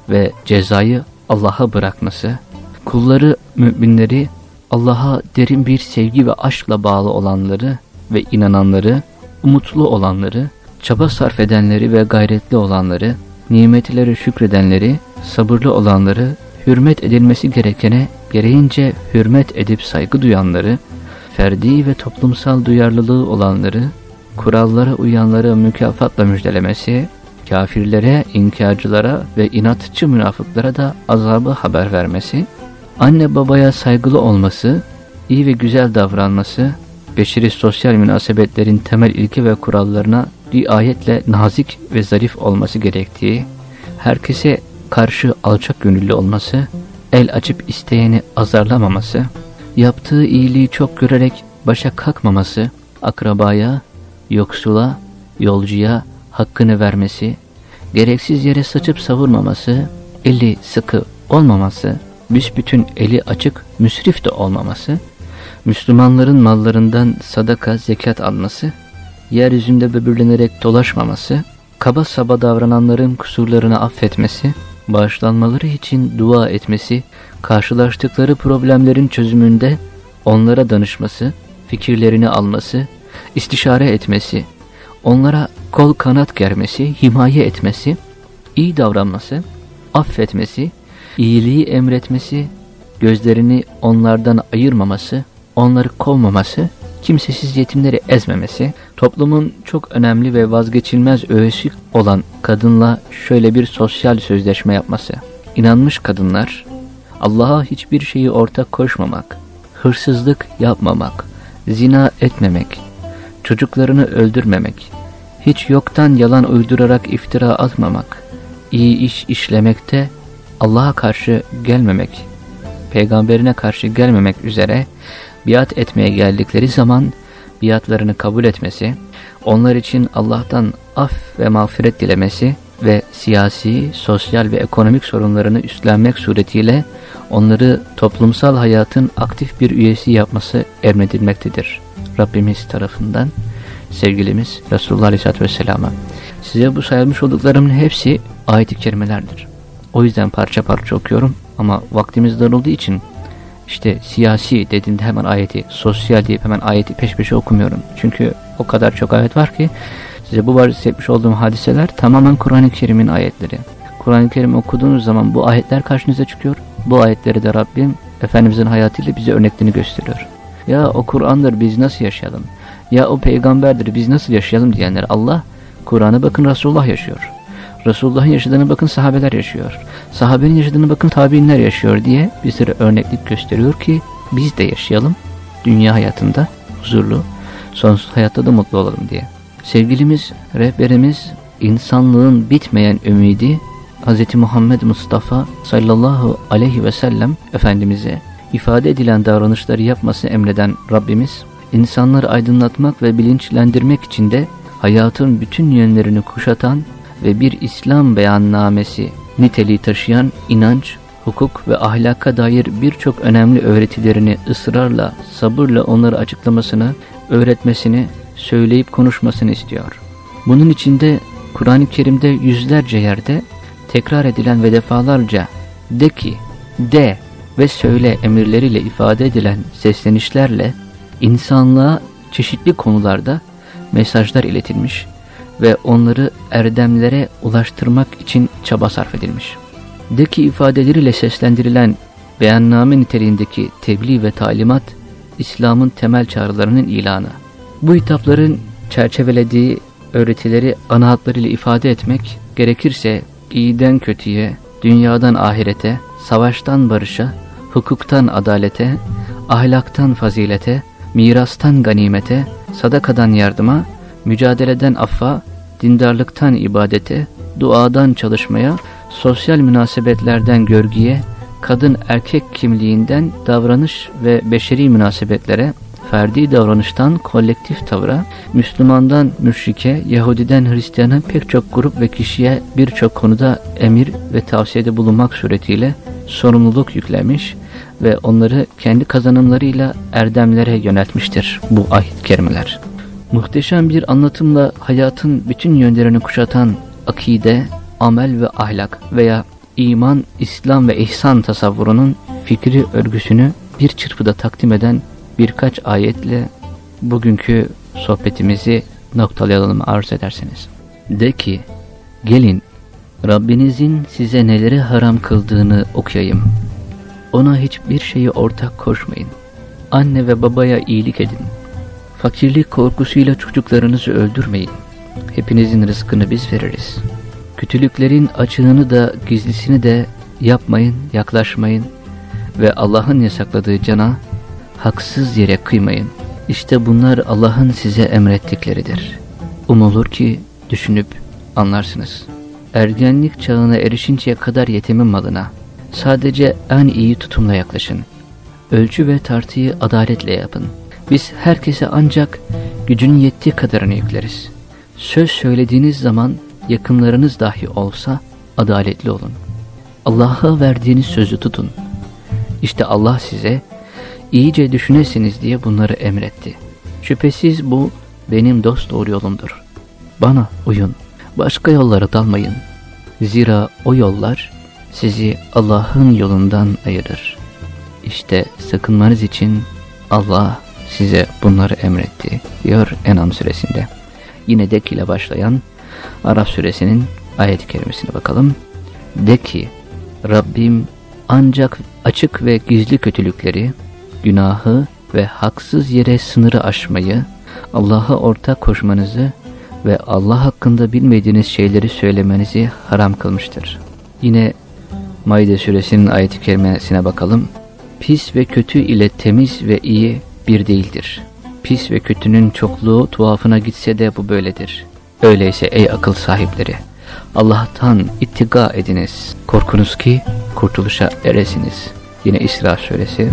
ve cezayı Allah'a bırakması, kulları, müminleri Allah'a derin bir sevgi ve aşkla bağlı olanları ve inananları, umutlu olanları, çaba sarf edenleri ve gayretli olanları, nimetleri şükredenleri, sabırlı olanları, hürmet edilmesi gerekene gereğince hürmet edip saygı duyanları, ferdi ve toplumsal duyarlılığı olanları, kurallara uyanları mükafatla müjdelemesi, kafirlere, inkarcılara ve inatçı münafıklara da azabı haber vermesi, anne babaya saygılı olması, iyi ve güzel davranması, beşeri sosyal münasebetlerin temel ilke ve kurallarına riayetle nazik ve zarif olması gerektiği, herkese karşı alçak gönüllü olması, el açıp isteyeni azarlamaması, yaptığı iyiliği çok görerek başa kalkmaması, akrabaya, yoksula, yolcuya hakkını vermesi, gereksiz yere saçıp savurmaması, eli sıkı olmaması, büsbütün eli açık, müsrif de olmaması, Müslümanların mallarından sadaka, zekat alması, yeryüzünde böbürlenerek dolaşmaması, kaba saba davrananların kusurlarını affetmesi, bağışlanmaları için dua etmesi, karşılaştıkları problemlerin çözümünde onlara danışması, fikirlerini alması, istişare etmesi, onlara kol kanat germesi, himaye etmesi, iyi davranması, affetmesi, iyiliği emretmesi, gözlerini onlardan ayırmaması, onları kovmaması, kimsesiz yetimleri ezmemesi, toplumun çok önemli ve vazgeçilmez öğesi olan kadınla şöyle bir sosyal sözleşme yapması. İnanmış kadınlar, Allah'a hiçbir şeyi ortak koşmamak, hırsızlık yapmamak, zina etmemek, çocuklarını öldürmemek, hiç yoktan yalan uydurarak iftira atmamak, iyi iş işlemekte Allah'a karşı gelmemek, peygamberine karşı gelmemek üzere biat etmeye geldikleri zaman biatlarını kabul etmesi, onlar için Allah'tan af ve mağfiret dilemesi ve siyasi, sosyal ve ekonomik sorunlarını üstlenmek suretiyle onları toplumsal hayatın aktif bir üyesi yapması emredilmektedir. Rabbimiz tarafından sevgilimiz Resulullah Aleyhisselatü Vesselam'a. Size bu sayılmış olduklarımın hepsi ayet-i kerimelerdir. O yüzden parça parça okuyorum ama vaktimiz daraldığı için işte siyasi dediğimde hemen ayeti, sosyal deyip hemen ayeti peş peşe okumuyorum. Çünkü o kadar çok ayet var ki size bu bahsetmiş olduğum hadiseler tamamen Kur'an-ı Kerim'in ayetleri. Kur'an-ı Kerim okuduğunuz zaman bu ayetler karşınıza çıkıyor. Bu ayetleri de Rabbim Efendimizin hayatıyla bize örneklerini gösteriyor. Ya o Kur'an'dır biz nasıl yaşayalım? Ya o peygamberdir biz nasıl yaşayalım diyenler Allah Kur'an'a bakın Resulullah yaşıyor. Resulullah'ın yaşadığını bakın sahabeler yaşıyor. Sahabenin yaşadığını bakın tabiinler yaşıyor diye bizlere örneklik gösteriyor ki biz de yaşayalım. Dünya hayatında huzurlu, sonsuz hayatta da mutlu olalım diye. Sevgilimiz, rehberimiz, insanlığın bitmeyen ümidi Hz. Muhammed Mustafa sallallahu aleyhi ve sellem Efendimiz'e ifade edilen davranışları yapması emreden Rabbimiz, insanları aydınlatmak ve bilinçlendirmek için de hayatın bütün yönlerini kuşatan ve bir İslam beyannamesi niteliği taşıyan inanç, hukuk ve ahlaka dair birçok önemli öğretilerini ısrarla, sabırla onları açıklamasını, öğretmesini, söyleyip konuşmasını istiyor. Bunun içinde Kur'an-ı Kerim'de yüzlerce yerde tekrar edilen ve defalarca de ki, de ve söyle emirleriyle ifade edilen seslenişlerle insanlığa çeşitli konularda mesajlar iletilmiş ve onları erdemlere ulaştırmak için çaba sarf edilmiş. De ki ifadeleriyle seslendirilen beyanname niteliğindeki tebliğ ve talimat, İslam'ın temel çağrılarının ilanı. Bu hitapların çerçevelediği öğretileri ana hatlarıyla ifade etmek, gerekirse iyiden kötüye, dünyadan ahirete, savaştan barışa, hukuktan adalete, ahlaktan fazilete, mirastan ganimete, sadakadan yardıma, mücadeleden affa, dindarlıktan ibadete, duadan çalışmaya, sosyal münasebetlerden görgüye, kadın erkek kimliğinden davranış ve beşeri münasebetlere, ferdi davranıştan kolektif tavra, Müslümandan müşrike, Yahudiden Hristiyana pek çok grup ve kişiye birçok konuda emir ve tavsiyede bulunmak suretiyle sorumluluk yüklemiş ve onları kendi kazanımlarıyla erdemlere yöneltmiştir bu ahit kerimeler. Muhteşem bir anlatımla hayatın bütün yönlerini kuşatan akide, amel ve ahlak veya iman, İslam ve ihsan tasavvurunun fikri örgüsünü bir çırpıda takdim eden birkaç ayetle bugünkü sohbetimizi noktalayalım arz ederseniz. De ki, gelin Rabbinizin size neleri haram kıldığını okuyayım. Ona hiçbir şeyi ortak koşmayın. Anne ve babaya iyilik edin. Fakirlik korkusuyla çocuklarınızı öldürmeyin. Hepinizin rızkını biz veririz. Kötülüklerin açığını da gizlisini de yapmayın, yaklaşmayın ve Allah'ın yasakladığı cana haksız yere kıymayın. İşte bunlar Allah'ın size emrettikleridir. Umulur ki düşünüp anlarsınız. Ergenlik çağına erişinceye kadar yetimin malına sadece en iyi tutumla yaklaşın. Ölçü ve tartıyı adaletle yapın. Biz herkese ancak gücünün yettiği kadarını yükleriz. Söz söylediğiniz zaman yakınlarınız dahi olsa adaletli olun. Allah'a verdiğiniz sözü tutun. İşte Allah size iyice düşünesiniz diye bunları emretti. Şüphesiz bu benim dost doğru yolumdur. Bana uyun, başka yollara dalmayın. Zira o yollar sizi Allah'ın yolundan ayırır. İşte sakınmanız için Allah size bunları emretti diyor Enam suresinde. Yine dek ile başlayan Araf suresinin ayet-i kerimesine bakalım. De ki Rabbim ancak açık ve gizli kötülükleri, günahı ve haksız yere sınırı aşmayı, Allah'a ortak koşmanızı ve Allah hakkında bilmediğiniz şeyleri söylemenizi haram kılmıştır. Yine Maide suresinin ayet-i kerimesine bakalım. Pis ve kötü ile temiz ve iyi bir değildir. Pis ve kötünün çokluğu tuhafına gitse de bu böyledir. Öyleyse ey akıl sahipleri, Allah'tan ittiga ediniz. Korkunuz ki kurtuluşa eresiniz. Yine İsra suresi.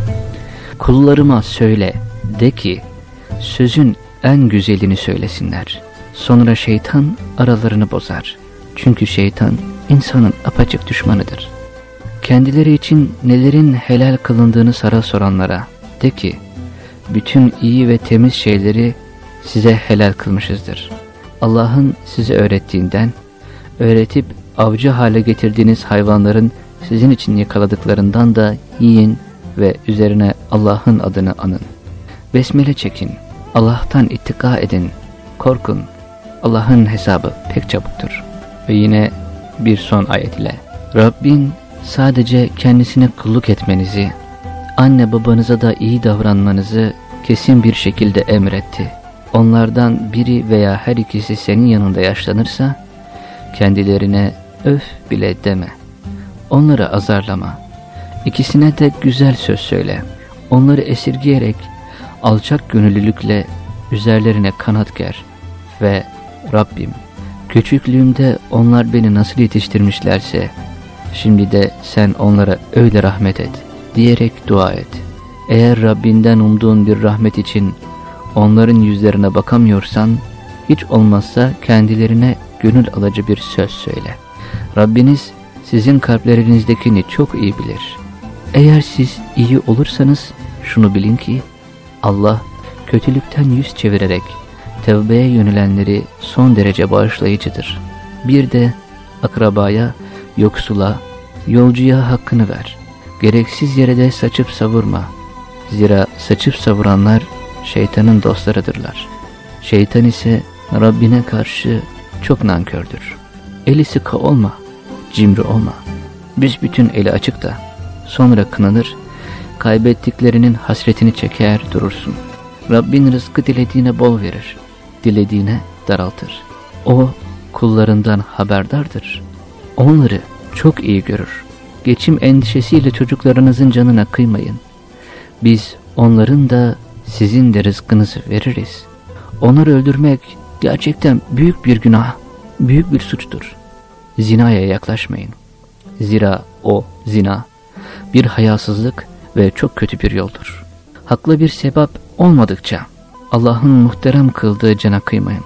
Kullarıma söyle, de ki, sözün en güzelini söylesinler. Sonra şeytan aralarını bozar. Çünkü şeytan insanın apaçık düşmanıdır. Kendileri için nelerin helal kılındığını sara soranlara de ki, bütün iyi ve temiz şeyleri size helal kılmışızdır. Allah'ın size öğrettiğinden, öğretip avcı hale getirdiğiniz hayvanların sizin için yakaladıklarından da yiyin ve üzerine Allah'ın adını anın. Besmele çekin, Allah'tan ittika edin, korkun. Allah'ın hesabı pek çabuktur. Ve yine bir son ayet ile Rabbin sadece kendisine kulluk etmenizi, anne babanıza da iyi davranmanızı kesin bir şekilde emretti. Onlardan biri veya her ikisi senin yanında yaşlanırsa, kendilerine öf bile deme. Onları azarlama. İkisine de güzel söz söyle. Onları esirgeyerek, alçak gönüllülükle üzerlerine kanat ger. Ve Rabbim, küçüklüğümde onlar beni nasıl yetiştirmişlerse, şimdi de sen onlara öyle rahmet et, diyerek dua et. Eğer Rabbinden umduğun bir rahmet için onların yüzlerine bakamıyorsan, hiç olmazsa kendilerine gönül alıcı bir söz söyle. Rabbiniz sizin kalplerinizdekini çok iyi bilir. Eğer siz iyi olursanız şunu bilin ki Allah kötülükten yüz çevirerek tevbeye yönelenleri son derece bağışlayıcıdır. Bir de akrabaya, yoksula, yolcuya hakkını ver. Gereksiz yere de saçıp savurma. Zira saçıp savuranlar şeytanın dostlarıdırlar. Şeytan ise Rabbine karşı çok nankördür. Eli sıkı olma, cimri olma. Büsbütün eli açık da sonra kınanır, kaybettiklerinin hasretini çeker durursun. Rabbin rızkı dilediğine bol verir, dilediğine daraltır. O kullarından haberdardır. Onları çok iyi görür. Geçim endişesiyle çocuklarınızın canına kıymayın. Biz onların da sizin de rızkınızı veririz. Onları öldürmek gerçekten büyük bir günah, büyük bir suçtur. Zinaya yaklaşmayın. Zira o zina bir hayasızlık ve çok kötü bir yoldur. Haklı bir sebep olmadıkça Allah'ın muhterem kıldığı cana kıymayın.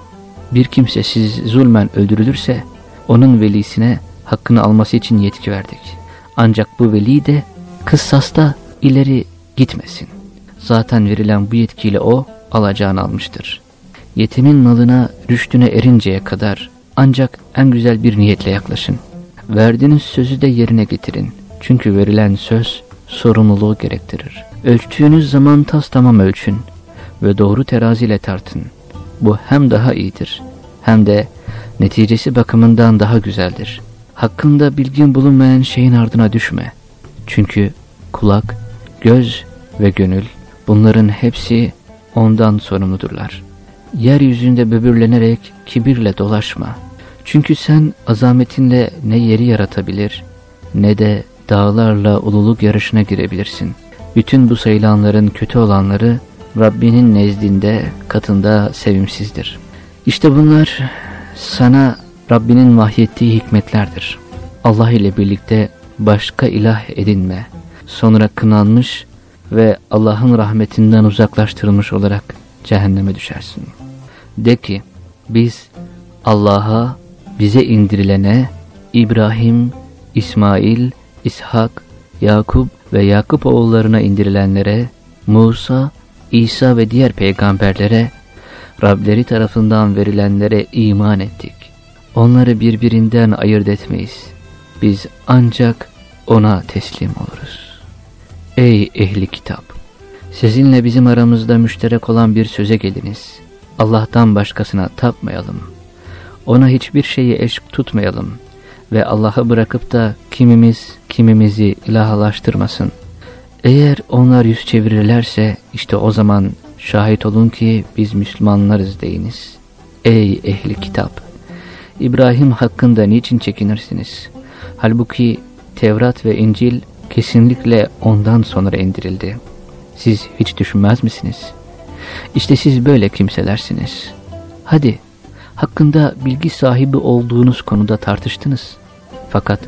Bir kimse siz zulmen öldürülürse onun velisine hakkını alması için yetki verdik. Ancak bu veli de kıssasta ileri gitmesin. Zaten verilen bu yetkiyle o alacağını almıştır. Yetimin malına rüştüne erinceye kadar ancak en güzel bir niyetle yaklaşın. Verdiğiniz sözü de yerine getirin. Çünkü verilen söz sorumluluğu gerektirir. Ölçtüğünüz zaman tas tamam ölçün ve doğru teraziyle tartın. Bu hem daha iyidir hem de neticesi bakımından daha güzeldir. Hakkında bilgin bulunmayan şeyin ardına düşme. Çünkü kulak, göz ve gönül bunların hepsi ondan sorumludurlar. Yeryüzünde böbürlenerek kibirle dolaşma. Çünkü sen azametinle ne yeri yaratabilir ne de dağlarla ululuk yarışına girebilirsin. Bütün bu sayılanların kötü olanları Rabbinin nezdinde katında sevimsizdir. İşte bunlar sana Rabbinin vahyettiği hikmetlerdir. Allah ile birlikte başka ilah edinme. Sonra kınanmış ve Allah'ın rahmetinden uzaklaştırılmış olarak cehenneme düşersin. De ki biz Allah'a bize indirilene İbrahim, İsmail, İshak, Yakup ve Yakup oğullarına indirilenlere, Musa, İsa ve diğer peygamberlere, Rableri tarafından verilenlere iman ettik. Onları birbirinden ayırt etmeyiz. Biz ancak ona teslim oluruz. Ey ehli kitap! Sizinle bizim aramızda müşterek olan bir söze geliniz. Allah'tan başkasına tapmayalım. Ona hiçbir şeyi eşk tutmayalım ve Allah'ı bırakıp da kimimiz kimimizi ilahlaştırmasın. Eğer onlar yüz çevirirlerse işte o zaman şahit olun ki biz Müslümanlarız deyiniz. Ey ehli kitap! İbrahim hakkında niçin çekinirsiniz? Halbuki Tevrat ve İncil kesinlikle ondan sonra indirildi. Siz hiç düşünmez misiniz? İşte siz böyle kimselersiniz. Hadi, hakkında bilgi sahibi olduğunuz konuda tartıştınız. Fakat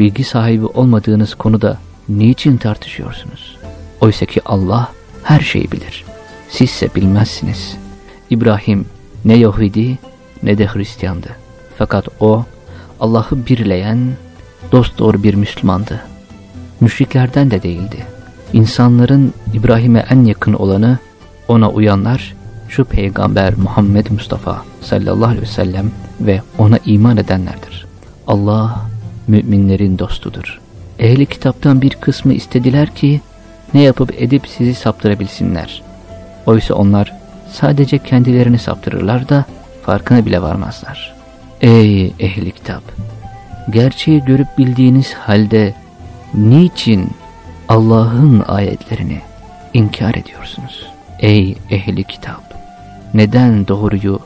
bilgi sahibi olmadığınız konuda niçin tartışıyorsunuz? Oysa ki Allah her şeyi bilir. Sizse bilmezsiniz. İbrahim ne Yahudi ne de Hristiyandı. Fakat o Allah'ı birleyen dosdoğru bir Müslümandı. Müşriklerden de değildi. İnsanların İbrahim'e en yakın olanı ona uyanlar şu peygamber Muhammed Mustafa sallallahu aleyhi ve sellem ve ona iman edenlerdir. Allah müminlerin dostudur. Ehli kitaptan bir kısmı istediler ki ne yapıp edip sizi saptırabilsinler. Oysa onlar sadece kendilerini saptırırlar da farkına bile varmazlar. Ey ehli kitap! Gerçeği görüp bildiğiniz halde niçin Allah'ın ayetlerini inkar ediyorsunuz? Ey ehli kitap! Neden doğruyu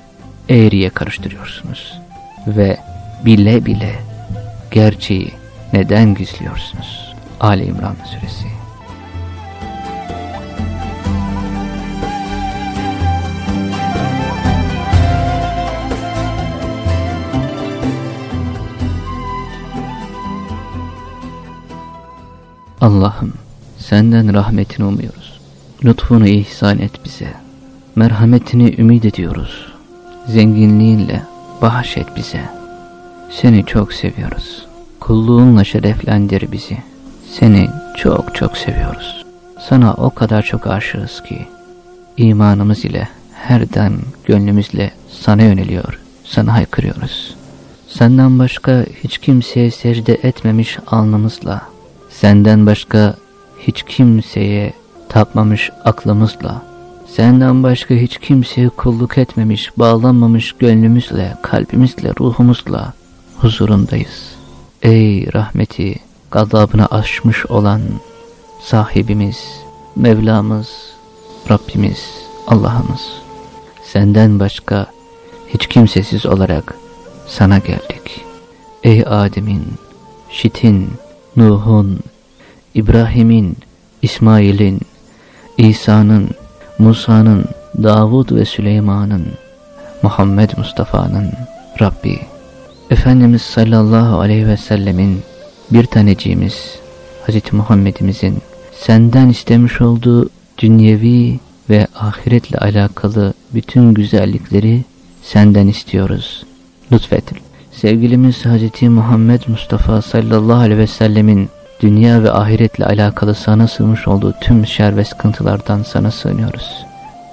eğriye karıştırıyorsunuz? Ve bile bile gerçeği neden gizliyorsunuz? Ali İmran Suresi Allah'ım senden rahmetini umuyoruz. Lütfunu ihsan et bize. Merhametini ümit ediyoruz. Zenginliğinle bahşet bize. Seni çok seviyoruz. Kulluğunla şereflendir bizi. Seni çok çok seviyoruz. Sana o kadar çok aşığız ki imanımız ile her dem gönlümüzle sana yöneliyor, sana haykırıyoruz. Senden başka hiç kimseye secde etmemiş alnımızla, senden başka hiç kimseye tapmamış aklımızla, senden başka hiç kimseye kulluk etmemiş, bağlanmamış gönlümüzle, kalbimizle, ruhumuzla huzurundayız. Ey rahmeti, gazabını aşmış olan sahibimiz, Mevlamız, Rabbimiz, Allah'ımız, senden başka hiç kimsesiz olarak sana geldik. Ey Adem'in, Şit'in, Nuh'un, İbrahim'in, İsmail'in, İsa'nın, Musa'nın, Davud ve Süleyman'ın, Muhammed Mustafa'nın Rabbi, Efendimiz sallallahu aleyhi ve sellemin bir taneciğimiz, Hz. Muhammed'imizin senden istemiş olduğu dünyevi ve ahiretle alakalı bütün güzellikleri senden istiyoruz. Lütfet. Sevgilimiz Hz. Muhammed Mustafa sallallahu aleyhi ve sellemin dünya ve ahiretle alakalı sana sığmış olduğu tüm şer ve sıkıntılardan sana sığınıyoruz.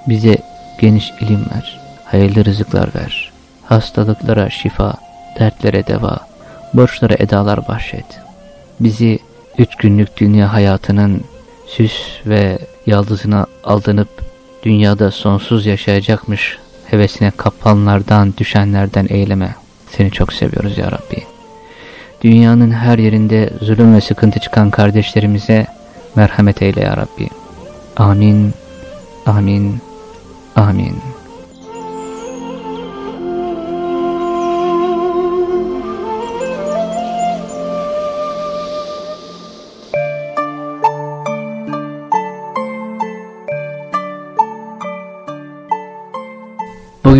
Bize geniş ilim ver, hayırlı rızıklar ver, hastalıklara şifa, dertlere deva, borçlara edalar bahşet. Bizi üç günlük dünya hayatının süs ve yaldızına aldanıp dünyada sonsuz yaşayacakmış hevesine kapanlardan, düşenlerden eyleme. Seni çok seviyoruz ya Rabbi. Dünyanın her yerinde zulüm ve sıkıntı çıkan kardeşlerimize merhamet eyle ya Rabbi. Amin, amin, amin.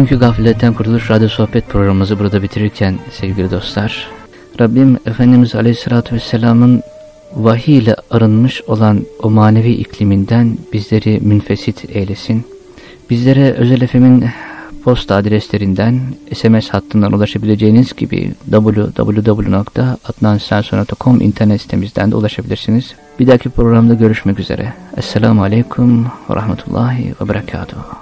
Bugünkü Gafletten Kurtuluş Radyo Sohbet programımızı burada bitirirken sevgili dostlar, Rabbim Efendimiz Aleyhisselatü Vesselam'ın vahiy ile arınmış olan o manevi ikliminden bizleri münfesit eylesin. Bizlere Özel Efem'in posta adreslerinden, SMS hattından ulaşabileceğiniz gibi www.adnansensonat.com internet sitemizden de ulaşabilirsiniz. Bir dahaki programda görüşmek üzere. Esselamu Aleyküm ve Rahmetullahi ve Berekatuhu.